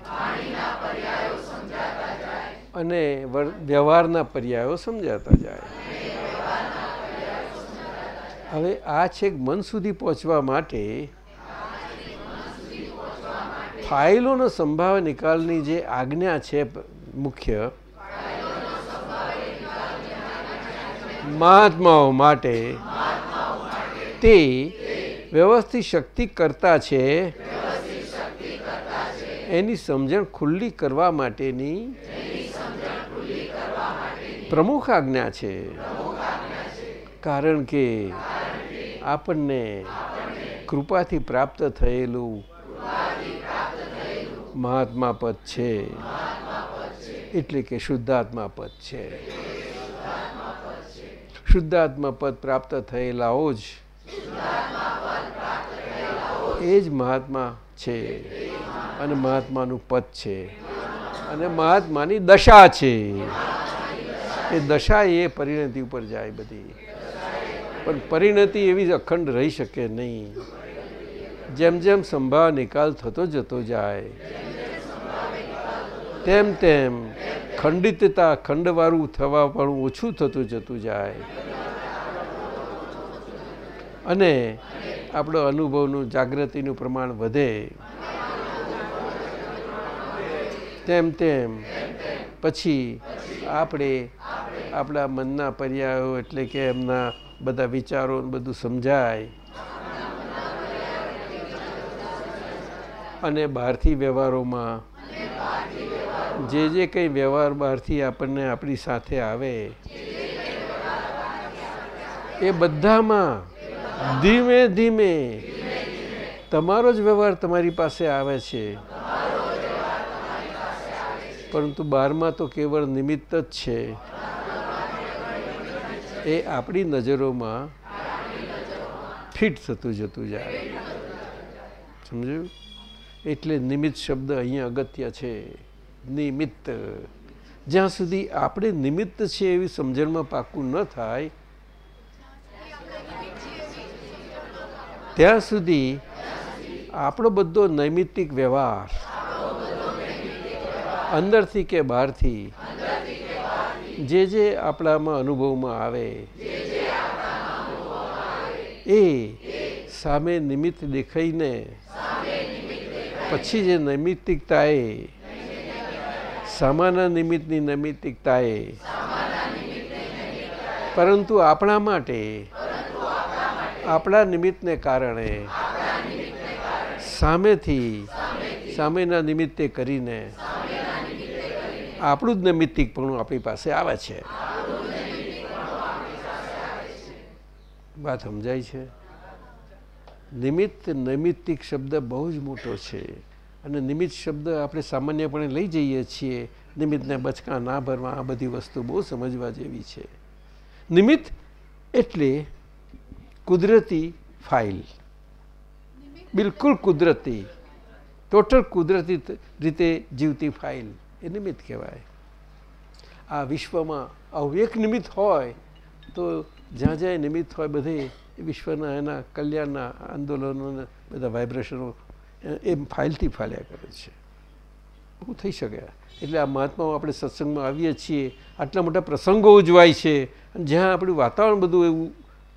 અને વ્યવહારના પર્યાયો સમજાતા જાય. હવે આ છેક મન સુધી પહોંચવા માટે ફાઇલોનો સંભાવ નિકાલની જે આજ્ઞા છે મુખ્ય, મહાત્માઓ માટે તે વ્યવસ્થિત શક્તિ કરતા છે, એની સમજણ ખુલ્લી કરવા માટેની પ્રમુખ આજ્ઞા છે. કારણ કે આપણને કૃપાથી પ્રાપ્ત થયેલું મહાત્મા પદ છે. એટલે કે શુદ્ધાત્મા પદ છે. શુદ્ધાત્મા પદ પ્રાપ્ત થયેલાઓ જ એ જ મહાત્મા છે અને મહાત્માનું પદ છે. અને મહાત્માની દશા છે. એ દશા એ પરિણતિ ઉપર જાય બધી. પણ પરિણતિ એવી અખંડ રહી શકે નહીં. જેમ જેમ સંભાવ નિકાલ થતો જતો જાય, તેમ તેમ ખંડિતતા ખંડવાળું થવા પણ ઓછું થતું જતું જાય. અને આપણો અનુભવનું જાગૃતિનું પ્રમાણ વધે. તેમ તેમ પછી આપણે આપણા મનના પર્યાયો એટલે કે એમના બધા વિચારો બધું સમજાય. અને બહારથી વ્યવહારોમાં જે જે કંઈ વ્યવહાર બહારથી આપણને આપણી સાથે આવે, એ બધામાં ધીમે ધીમે તમારો જ વ્યવહાર તમારી પાસે આવે છે. પરંતુ બહારમાં તો કેવળ નિમિત્ત જ છે. એ આપણી નજરોમાં ફિટ થતું જતું જાય. સમજ્યું? એટલે નિમિત્ત શબ્દ અહીંયા અગત્ય છે. નિમિત્ત. જ્યાં સુધી આપણે નિમિત્ત છે એવી સમજણમાં પાકું ન થાય, ત્યાં સુધી આપણો બધો નૈમિત્તિક વ્યવહાર, અંદરથી કે બહારથી જે જે આપણામાં અનુભવમાં આવે, એ સામે નિમિત્ત દેખાઈને, પછી જે નૈમિત્તિકતાએ સામાના નિમિત્તની નૈમિત્તિકતાએ, પરંતુ આપણા માટે, આપણા નિમિત્તને કારણે, સામેથી સામેના નિમિત્તે કરીને આપણું જ નૈમિત્તિકપણું આપણી પાસે આવે છે. વાત સમજાય છે? નિમિત્ત નૈમિત્તિક શબ્દ બહુ જ મોટો છે. અને નિમિત્ત શબ્દ આપણે સામાન્યપણે લઈ જઈએ છીએ. નિમિત્તને બચકા ના ભરવા, આ બધી વસ્તુ બહુ સમજવા જેવી છે. નિમિત્ત એટલે કુદરતી ફાઇલ. બિલકુલ કુદરતી, ટોટલ કુદરતી રીતે જીવતી ફાઇલ. એ નિમિત્ત કહેવાય. આ વિશ્વમાં આવું નિમિત્ત હોય તો જ્યાં જ્યાં નિમિત્ત હોય બધે વિશ્વના એના કલ્યાણના આંદોલનોના બધા વાઇબ્રેશનો એ ફાઇલથી ફાલ્યા કરે છે. એવું થઈ શકે. એટલે આ મહાત્માઓ આપણે સત્સંગમાં આવીએ છીએ, આટલા મોટા પ્રસંગો ઉજવાય છે, અને જ્યાં આપણું વાતાવરણ બધું એવું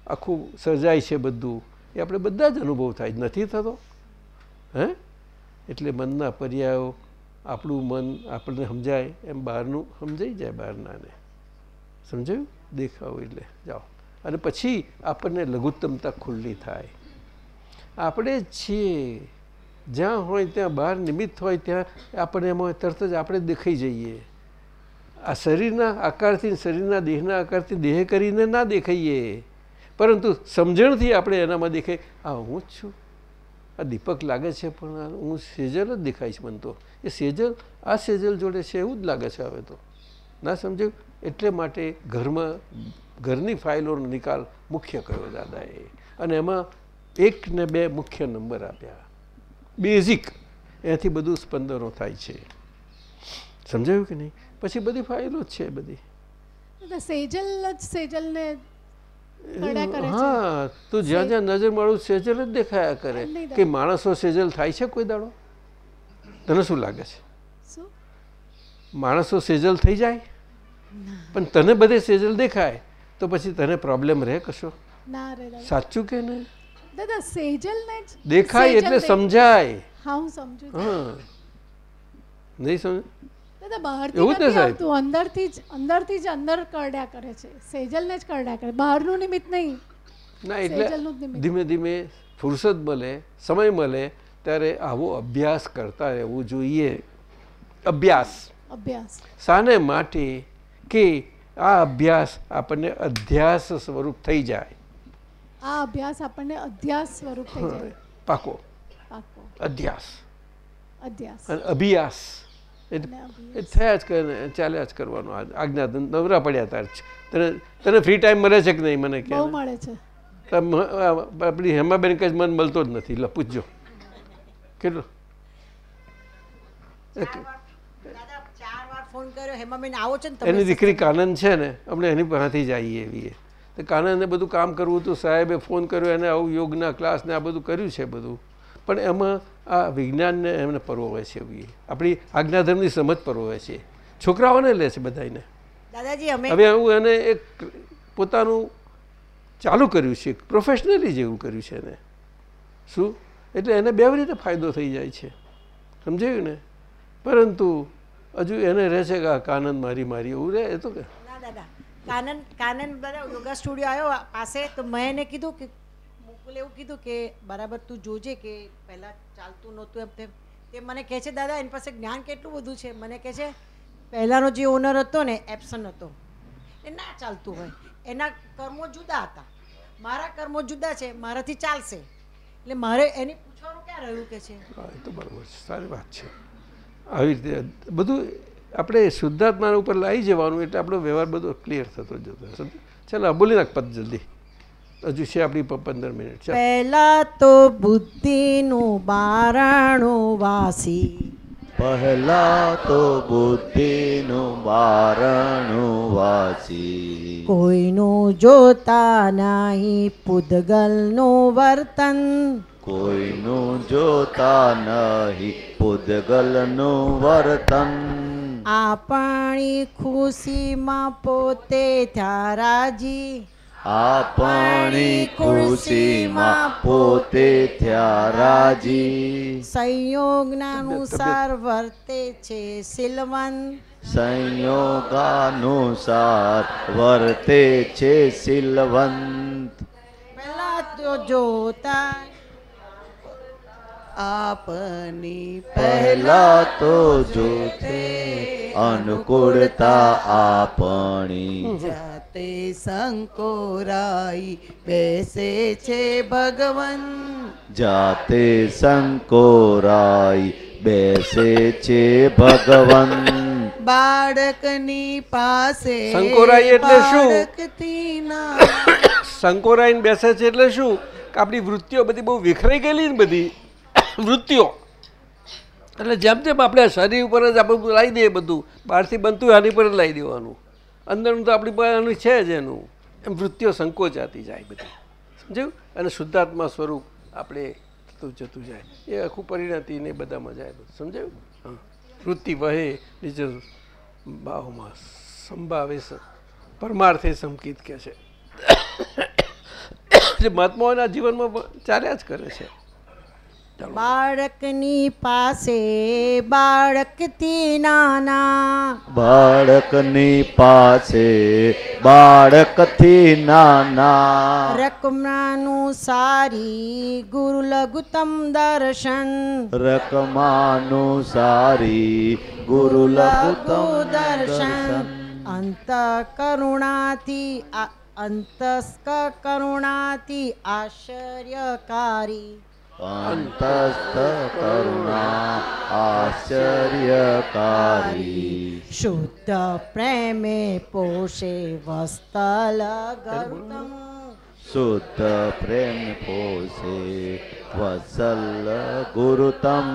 આખું સર્જાય છે બધું, એ આપણે બધા જ અનુભવ થાય. નથી થતો? હે? એટલે મનના પર્યાયો આપણું મન આપણને સમજાય, એમ બહારનું સમજાઈ જાય બહારનાને. સમજાયું? દેખાવ એટલે. જાઓ. અને પછી આપણને લઘુત્તમતા ખુલ્લી થાય. આપણે છીએ. જ્યાં હોય ત્યાં બહાર નિમિત્ત હોય ત્યાં આપણે એમાં તરત જ આપણે દેખાઈ જઈએ. આ શરીરના આકારથી, શરીરના દેહના આકારથી દેહ કરીને ના દેખાઈએ. પરંતુ સમજણથી આપણે એનામાં દેખાય, આ હું જ છું. આ દીપક લાગે છે, પણ હું સેજલ જ દેખાય છે મને તો. એ સેજલ, આ સેજલ જોડે છે એવું જ લાગે છે હવે તો. ના સમજ્યું એટલે માટે ઘરમાં, ઘરની ફાઇલોનો નિકાલ મુખ્ય કર્યો દાદાએ. અને એમાં એક ને બે મુખ્ય નંબર આપ્યા. બેઝિક. એનાથી બધું સ્પંદનો થાય છે. સમજાયું કે નહીં? પછી બધી ફાઇલો જ છે બધી. સેજલ જ સેજલને હા તો જ્યાં જ્યાં નજર મારું સેજલ જ દેખાયા કરે કે માણસો સેજલ થાય છે કોઈ દાડો? તને શું લાગે છે? માણસો સેજલ થઈ જાય? પણ તને બધે સેજલ દેખાય તો પછી તને પ્રોબ્લેમ રહે કશો? સાચું કે નહીં? દાદા સેજલ ને દેખાય એટલે સમજાય. હા હું સમજુ હા. નહીં સમજ દાદા બહારથી નથી આવતું. અંદરથી જ અંદરથી જ અંદર કરડ્યા કરે છે. સેજલને જ કરડ્યા કરે. બહારનું નિમિત્ત નહીં. ના એટલે. ધીમે ધીમે ફુરસદ મળે સમય મળે ત્યારે આવો અભ્યાસ કરતા રહેવું જોઈએ. અભ્યાસ. અભ્યાસ. સાને માટે કે આ અભ્યાસ આપણને અધ્યાસ સ્વરૂપ થઈ જાય. આ અભ્યાસ આપણને અધ્યાસ સ્વરૂપ થઈ જાય. પાકો. પાકો. અધ્યાસ. અધ્યાસ. અને અભ્યાસ. એ થયા જ કરે ચાલ્યા જ કરવાનું આજ્ઞા નવરા પડ્યા તાર. તને તને ફ્રી ટાઈમ મળે છે કે નહીં મને કે મળે છે. આપણી હેમાબેન કઈ મન મળતો જ નથી. લો પૂછજો. કેટલો? દાદા ચાર વાર ફોન કર્યો. હેમાબેન આવો છે ને એની દીકરી કાનન છે ને અમને એની પાસેથી જ આવીએ એવી એ. તો કાનનને બધું કામ કરવું હતું સાહેબે ફોન કર્યો એને આવું યોગના ક્લાસ ને આ બધું કર્યું છે બધું. પણ એમાં આ વિજ્ઞાનને એમને પરોવે છે એવી આપણી આજ્ઞાધર્મની સમજ પરોવે છે. છોકરાઓને લે છે બધાને દાદાજી હવે હું એને એક પોતાનું ચાલુ કર્યું છે પ્રોફેશનલી જેવું કર્યું છે એને. શું? એટલે એને બે રીતે ફાયદો થઈ જાય છે. સમજાયું ને? પરંતુ હજુ એને રહે છે કે આ કાનન મારી મારી એવું રહે? એ તો કે. કાનન કાનન યોગા સ્ટુડિયો આવ્યો પાસે. તો મેં એને કીધું કે મુકુલ એવું કીધું કે, બરાબર તું જોજે કે પહેલાં ચાલતું નહોતું એમ તેમ. તે મને કહે છે, દાદા, એની પાસે જ્ઞાન કેટલું બધું છે? મને કહે છે, પહેલાંનો જે ઓનર હતો ને એપ્સન હતો. એ ના ચાલતું હોય. એના કર્મો જુદા હતા. મારા કર્મો જુદા છે, મારાથી ચાલશે. એટલે મારે એની પૂછવાનું ક્યાં રહ્યું કે છે? એ સારી વાત છે. આવી રીતે બધું આપણે શુદ્ધાત્માના ઉપર લાવી જવાનું એટલે આપણો વ્યવહાર બધો ક્લિયર થતો જતો ચાલો બોલી નાખ પદ જલ્દી. હજુ છે આપણી પંદર મિનિટ. ચાલ. પહેલા તો બુદ્ધિનું બારાણું વાસી. પહેલા તો બુદ્ધિનું બારણું વાસી. કોઈનું જોતા નહીં પૂદગલનું વર્તન. કોઈનું જોતા નહીં પૂદગલનું વર્તન. આપણી ખુશીમાં પોતે થયા રાજી આપણી ખુશીમાં પોતે થયા રાજી. સંયોગનાનુસાર વર્તે છે સિલવન સંયોગાનુસાર વર્તે છે સિલવંત પહેલા તો જોતા આપની પહેલા તો જોતે અનુકૂળતા આપણી જાતે સંકોરાઈ બેસે છે ભગવન. જાતે સંકોરાઈ બેસે છે ભગવન. બાળકની પાસે સંકોરાઈ એટલે શું? સંકોરાઈને બેસે છે એટલે શું? કે આપણી વૃત્તિઓ બધી બહુ વિખરાઈ ગયેલી ને બધી. વૃત્તિઓ એટલે જેમ જેમ આપણે શરીર ઉપર જ આપણે લાવી દઈએ બધું, બહારથી બનતું આની પર જ લાવી દેવાનું. અંદરનું તો આપણી પાસે છે જ એનું. એમ વૃત્તિઓ સંકોચાતી જાય બધી. સમજ્યું? અને શુદ્ધાત્મા સ્વરૂપ આપણે થતું જતું જાય. એ આખું પરિણતિ ને બધામાં જાય બધું. સમજાયું? હા. વૃત્તિ વહે, નિજ ભાવમાં સંભાવે પરમાર્થે સંકિત કહે છે. જે મહાત્માઓના જીવનમાં ચાલ્યા જ કરે છે. બાળકની પાસે બાળકથી નાના. બાળકની પાસે બાળકથી નાના. રકમાનું સારી ગુરુ લઘુત્તમ દર્શન. રકમાનુસારી ગુરુ લઘુત્તમ દર્શન દર્શન. અંત કરુણાથી આ- અંતસ્ક કરુણાથી આશ્ચર્યકારી. અંતસ્થ કરુણા આશ્ચર્યકારી શુદ્ધ પ્રેમે પોષે વસ્તલ ગરુતમ શુદ્ધ પ્રેમ પોષે વસલ ગુરુતમ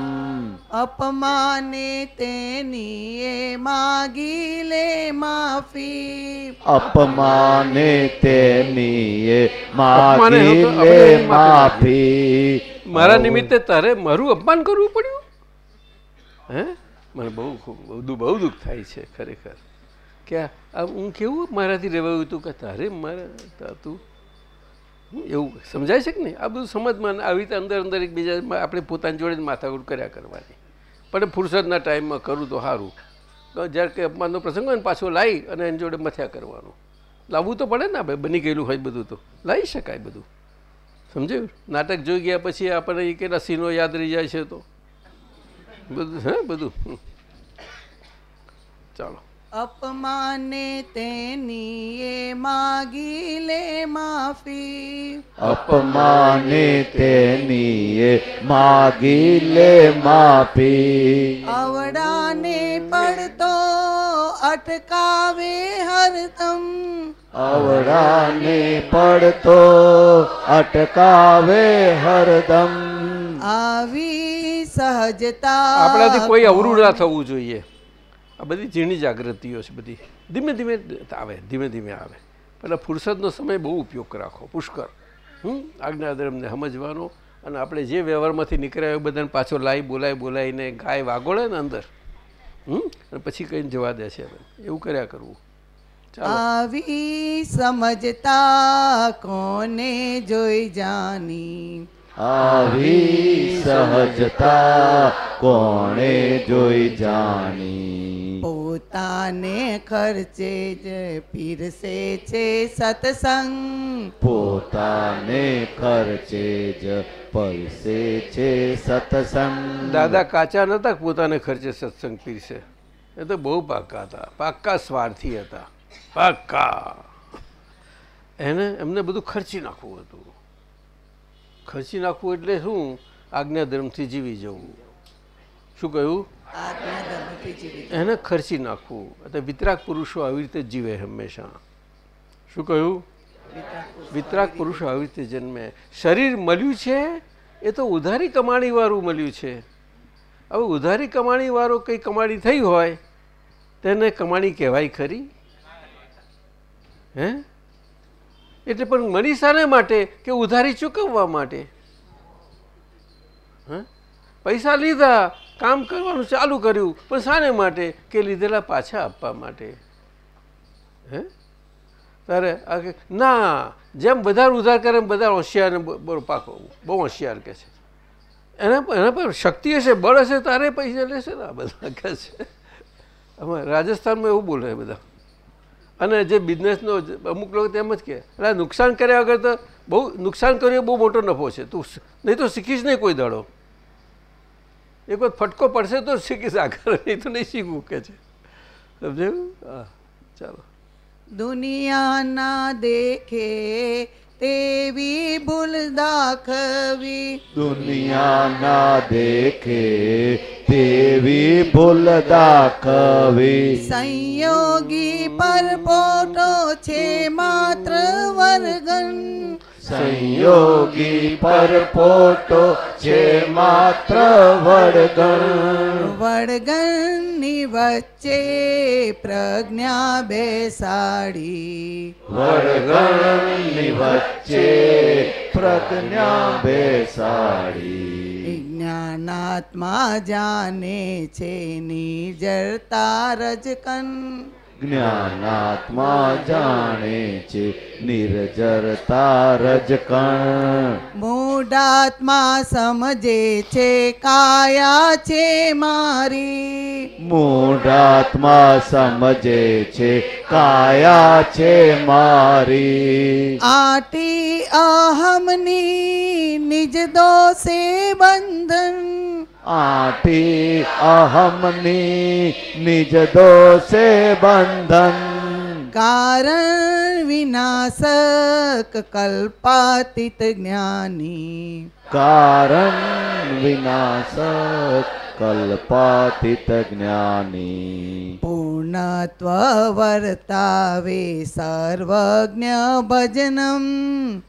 અપમાને તેની એ માગી લે માફી અપમાને તેની એ માગી લે માફી મારા નિમિત્તે તારે મારું અપમાન કરવું પડ્યું? હે? મને બહુ ખૂબ- બહુ બહુ દુઃખ થાય છે ખરેખર. કે આ હું કેવું મારાથી રહેવાયું હતું કે તારે મારા તું એવું સમજાય છે કે નહીં? આ બધું સમજમાં આવી રીતે અંદર અંદર એકબીજા આપણે પોતાની જોડે જ માથાકૂટ કર્યા કરવાની. પણ ફુરસદના ટાઈમમાં કરું તો સારું જ્યારે કે અપમાનનો પ્રસંગ હોય ને, પાછો લાવી અને એની જોડે મથ્યા કરવાનું. લાવવું તો પડે ને આપણે, બની ગયેલું હોય બધું તો. લાવી શકાય બધું. સમજાયું? નાટક જોઈ ગયા પછી આપણને એ કેટલા સીનો યાદ રહી જાય છે તો. બધું, હા, બધું. ચાલો. અપમાને તેની એ માગી લે માફી. અપમાને તેની એ માગી લે માફી. અવડાને પડતો અટકાવે હરદમ અવડાને પડતો અટકાવે હરદમ. આવી સહજતા આપણાથી કોઈ અવરું ના થવું જોઈએ. આ બધી ઝીણી જાગૃતિઓ છે, બધી. ધીમે ધીમે આવે, ધીમે ધીમે આવે. પહેલાં ફુરસદનો સમય બહુ ઉપયોગ રાખો, પુષ્કળ. હમ? આજ્ઞાધર્મને સમજવાનો અને આપણે જે વ્યવહારમાંથી નીકળ્યા એ બધાને પાછો લાવી બોલાય બોલાવીને ગાય વાગોળે ને અંદર. હમ? અને પછી કહીને જવા દે છે એવું કર્યા કરવું. આવી સમજતા કોને જોઈ જાની? આવી સહજતા કોણે જોઈ જાણી? પોતાને ખર્ચે જ પીરસે છે સત્સંગ. પોતાને ખર્ચે જ પરસે છે સત્સંગ. દાદા કાચા નતા પોતાને ખર્ચે સત્સંગ પીરસે? એ તો બહુ પાક્કા હતા. પાક્કા સ્વાર્થી હતા. પાક્કા. એને એમને બધું ખર્ચી નાખવું હતું. ખર્ચી નાખવું એટલે શું? આજ્ઞાધર્મથી જીવી જવું. શું કહ્યું? એને ખર્ચી નાખવું. એટલે વિતરાગ પુરુષો આવી રીતે જીવે હંમેશા. શું કહ્યું? વિતરાગ પુરુષો આવી રીતે જન્મે. શરીર મળ્યું છે એ તો ઉધારી કમાણીવાળું મળ્યું છે. હવે ઉધારી કમાણીવાળો કંઈ કમાણી થઈ હોય તેને કમાણી કહેવાય ખરી? હે? એટલે પણ મળી શાને માટે કે ઉધારી ચૂકવવા માટે? પૈસા લીધા, કામ કરવાનું ચાલુ કર્યું, પણ શાને માટે? કે લીધેલા પાછા આપવા માટે? હે? તારે ના, જેમ બધા ઉધાર કરે એમ બધા હોશિયાર ને બ- બરો પાકો બહુ હોશિયાર કે છે. એના એના પર શક્તિ હશે, બળ હશે, તારે પૈસા લેશે ને આ બધા કહે છે. અમે રાજસ્થાનમાં એવું બોલે બધા. અને જે બિઝનેસનો અમુક લોકો તેમ જ કહે એટલે નુકસાન કર્યા વગર તો બહુ, નુકસાન કર્યું બહુ મોટો નફો છે. તું નહીં તો શીખીશ નહીં કોઈ દાડો. એક વખત ફટકો પડશે તો શીખીશ આગળ નહીં તો નહીં શીખવું, કે છે. સમજાયું? હા, ચાલો. દુનિયાના દેખે તેવી ભૂલ દાખવી. દુનિયાના દેખે તેવી ભૂલ દાખવી. સંયોગી પર પોટો છે માત્ર વર્ગન. સંયોગી પર પોટો છે માત્ર વડગણ. વડગણની વચ્ચે પ્રજ્ઞા બેસાડી. વડગણની વચ્ચે પ્રજ્ઞા બેસાડી. જ્ઞાનાત્મા જાને છે નિજરતા રજકન જ્ઞાનાત્મા જાણે છે નિર્જરતા રજકણ મૂઢાત્મા સમજે છે કાયા છે મારી. મૂઢાત્મા સમજે છે કાયા છે મારી. આટી અહમની નિજ દોષે બંધન. આઠી અહમની નિજ દોષે બંધન કારણ વિનાશક કલ્પાતીત જ્ઞાની કારણ વિનાશક કલ્પાતીત જ્ઞાની પૂર્ણત્વ વર્તાવે સર્વજ્ઞ ભજનમ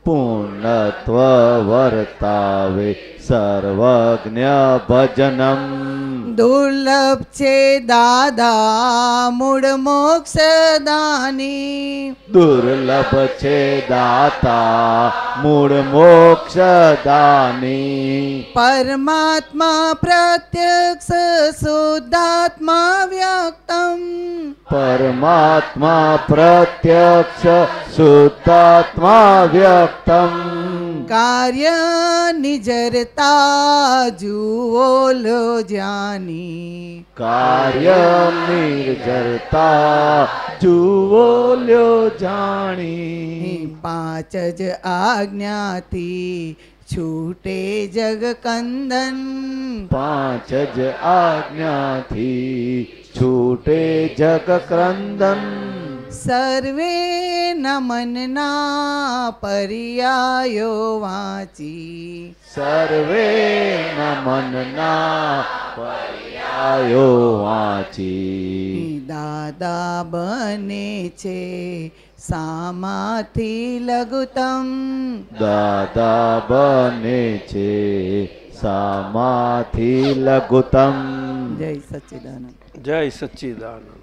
પૂર્ણત્વ વર્તાવે સર્વજ્ઞ ભજનમ દુર્લભ છે દાદા મૂળ મોક્ષ દાની દુર્લભ છે દાતા મૂળ મોક્ષ દાની પરમાત્મા પ્રત્યક્ષ શુદ્ધાત્મા વ્યક્તમ પરમાત્મા પ્રત્યક્ષ શુદ્ધાત્મા વ્યક્તમ કાર્ય નિજરતા જુઓ લો જાની કાર્ય નિર્જરતા જુઓ લ્યો જાણી. પાંચ જ આજ્ઞાથી છૂટે જગકંદન પાંચ જ આજ્ઞાથી છૂટે જગ ક્રંદન. સર્વે નમનના પર્યાયો વાંચી સર્વે નમનના પર્યાયો વાંચી દાદા બને છે સામાથી લઘુતમ દાદા બને છે સામાથી લઘુતમ જય સચ્ચિદાનંદ જય સચ્ચિદાનંદ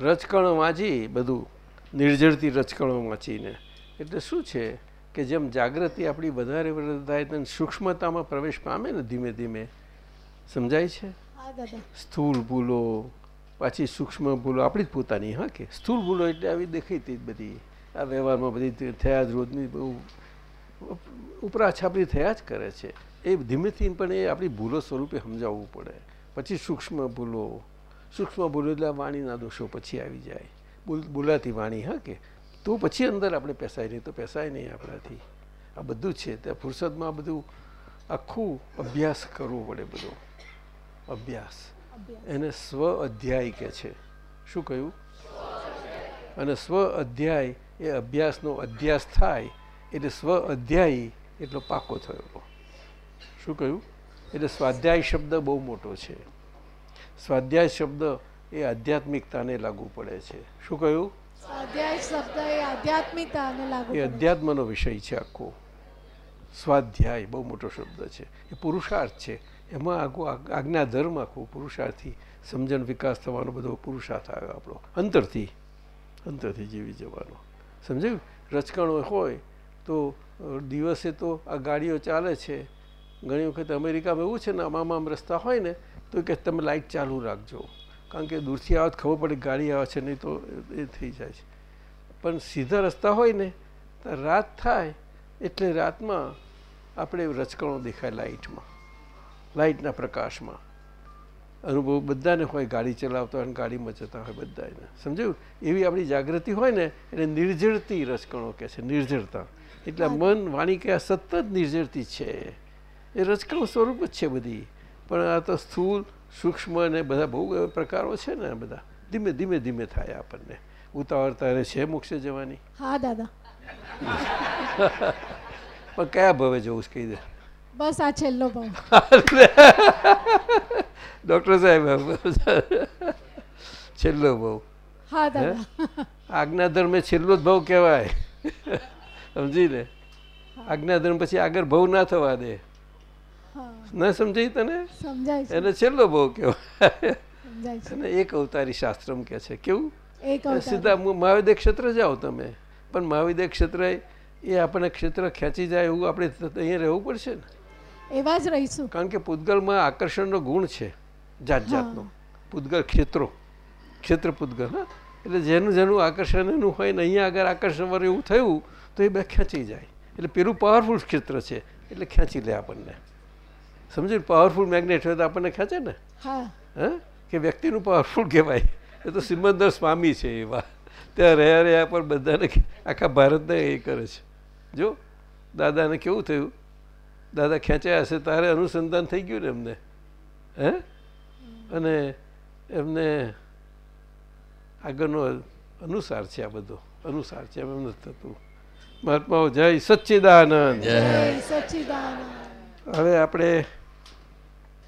રચકણો વાંચી બધું નિર્જળથી રચકણો વાંચીને. એટલે શું છે કે જેમ જાગૃતિ આપણી વધારે વધારે થાય તેમ સૂક્ષ્મતામાં પ્રવેશ પામે ને ધીમે ધીમે. સમજાય છે? દાદા. સ્થૂળ ભૂલો પાછી સૂક્ષ્મ ભૂલો આપણી જ પોતાની હા કે? સ્થૂળ ભૂલો એટલે આવી દેખાઈતી જ બધી. આ વ્યવહારમાં બધી થયા જ રોજની બહુ ઉપરા છાપરી થયા જ કરે છે. એ ધીમેથી પણ એ આપણી ભૂલો સ્વરૂપે સમજાવવું પડે. પછી સૂક્ષ્મ ભૂલો સૂક્ષ્મ એટલે વાણીના દોષો પછી આવી જાય. બોલ બોલાતી વાણી હા કે? તો પછી અંદર આપણે પેસાય નહીં તો પેસાય નહીં આપણાથી. આ બધું છે. ત્યાં ફુરસદમાં બધું આખું અભ્યાસ કરવો પડે બધો. અભ્યાસ. એને સ્વ અધ્યાય કે છે. શું કહ્યું? અને સ્વ અધ્યાય એ અભ્યાસનો અધ્યાસ થાય એટલે સ્વ અધ્યાયી એટલો પાકો થયો. શું કહ્યું? એટલે સ્વાધ્યાય શબ્દ બહુ મોટો છે. સ્વાધ્યાય શબ્દ એ આધ્યાત્મિકતાને લાગુ પડે છે. શું કહ્યું? સ્વાધ્યાય શબ્દ એ આધ્યાત્મિકતાને લાગુ એ અધ્યાત્મનો વિષય છે આખો. સ્વાધ્યાય બહુ મોટો શબ્દ છે. એ પુરુષાર્થ છે. એમાં આખું આજ્ઞા ધર્મ આખું પુરુષાર્થથી સમજણ વિકાસ થવાનો બધો પુરુષાર્થ આવ્યો આપણો. અંતરથી અંતરથી જીવી જવાનો. સમજાયું? રચકણો હોય તો દિવસે તો આ ગાડીઓ ચાલે છે. ઘણી વખત અમેરિકામાં એવું છે ને આમ આમ રસ્તા હોય ને તો કે તમે લાઇટ ચાલુ રાખજો. કારણ કે દૂરથી આવે ખબર પડે ગાડી આવે છે નહીં તો એ થઈ જાય છે. પણ સીધા રસ્તા હોય ને તો રાત થાય એટલે રાતમાં આપણે રચકણો દેખાય લાઇટમાં લાઇટના પ્રકાશમાં. અનુભવ બધાને હોય ગાડી ચલાવતા હોય અને ગાડીમાં જતા હોય બધાને સમજાયું? એવી આપણી જાગૃતિ હોય ને એને નિર્જળતી રચકણો કહે છે નિર્જળતા. એટલે મન વાણી કે આ સતત નિર્જળતી છે. એ રચકણો સ્વરૂપ જ છે બધી. પણ આ તો સ્થૂળ સૂક્ષ્મ ને બધા બહુ પ્રકારો છે ને બધા. ધીમે ધીમે ધીમે થાય આપણને. ઉતાવળ તારે છે મોક્ષે જવાની? હા દાદા. પણ કયા ભવે જવું કહી દે. બસ આ છેલ્લો ભાવ. ડૉક્ટર સાહેબ છેલ્લો ભાવ. હા? દાદા. આજ્ઞાધર્મ છેલ્લો જ ભાવ કહેવાય. સમજી ને આજ્ઞાધર્મ પછી આગળ ભાવ ના થવા દે. ના સમજાય તને? સમજાય એને છેલ્લો ભાવ કહેવાય. અને એક અવતારી શાસ્ત્રમ કે છે. કેવું? સીધા મહાવિદ્ય ક્ષેત્ર જાઓ તમે. પણ મહાવિદ્ય ક્ષેત્ર એ આપણને ક્ષેત્ર ખેંચી જાય એવું આપણે અહીંયા રહેવું પડશે ને? એવા જ રહીશું. કારણ કે પૂતગલમાં આકર્ષણનો ગુણ છે જાત જાતનો પૂતગલ ક્ષેત્રો. ક્ષેત્ર પૂતગલ હા. એટલે જેનું જેનું આકર્ષણ એનું હોય ને અહીંયા આગળ આકર્ષણ વાર એવું થયું તો એ બે ખેંચી જાય. એટલે પેલું પાવરફુલ ક્ષેત્ર છે. એટલે ખેંચી લે આપણને. સમજ્યું પાવરફુલ મેગ્નેટ હોય તો આપણને ખેંચે ને? હા. હા? કે વ્યક્તિનું પાવરફુલ કહેવાય. એ તો સિમંદર સ્વામી છે એવા. ત્યાં રહ્યા રહ્યા પણ બધાને આખા ભારતને એ કરે છે. જો દાદાને કેવું થયું? દાદા ખેંચ્યા હશે તારે અનુસંધાન થઈ ગયું ને એમને? હે? અને એમને આગળનો અનુસાર છે આ બધો. અનુસાર છે એમ નથી થતું. મહાત્માઓ જય સચ્ચિદાનંદ. જય સચ્ચિદાનંદ. હવે આપણે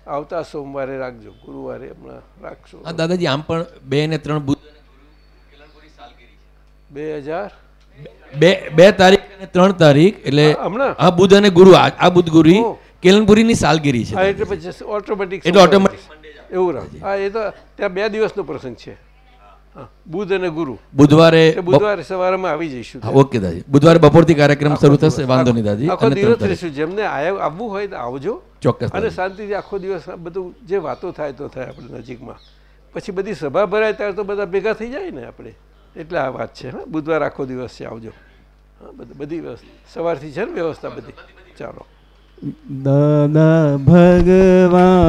આવતા સોમવારે રાખજો ગુરુવારે હમણાં રાખશો. હા દાદાજી આમ પણ બે ને ત્રણ બુધ બે હજાર? બે બે તારીખ અને ત્રણ તારીખ એટલે હમણાં? હા બુધ અને ગુરુ આ આ બુધ ગુરુ કેલનપુરીની સાલગીરી છે. એટલે પછી ઓટોમેટિક એટલે ઓટોમેટિક એવું રાખ હા એ તો ત્યાં બે દિવસનો પ્રસંગ છે. બુધ અને ગુરુ. બુધવારે બુધવારે સવારમાં આવી જઈશું ઓકે દાદી. બુધવારે બપોરથી કાર્યક્રમ શરૂ થશે વાંધો નહીં દાદી. આખો દિવસ રહીશું જેમને આયા આવવું હોય તો આવજો. ચોક્કસ અને શાંતિથી આખો દિવસ આ બધું જે વાતો થાય તો થાય આપણે નજીકમાં. પછી બધી સભા ભરાય ત્યારે તો બધા ભેગા થઈ જાય ને આપણે. એટલે આ વાત છે હા. બુધવાર આખો દિવસ છે આવજો. હા બધી બધી વ્યવસ્થા સવારથી છે ને વ્યવસ્થા બધી? ચાલો. દાદા ભગવાનના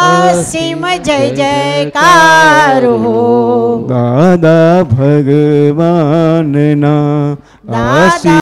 અસીમ જય જયકારો. દાદા ભગવાનના અસીમ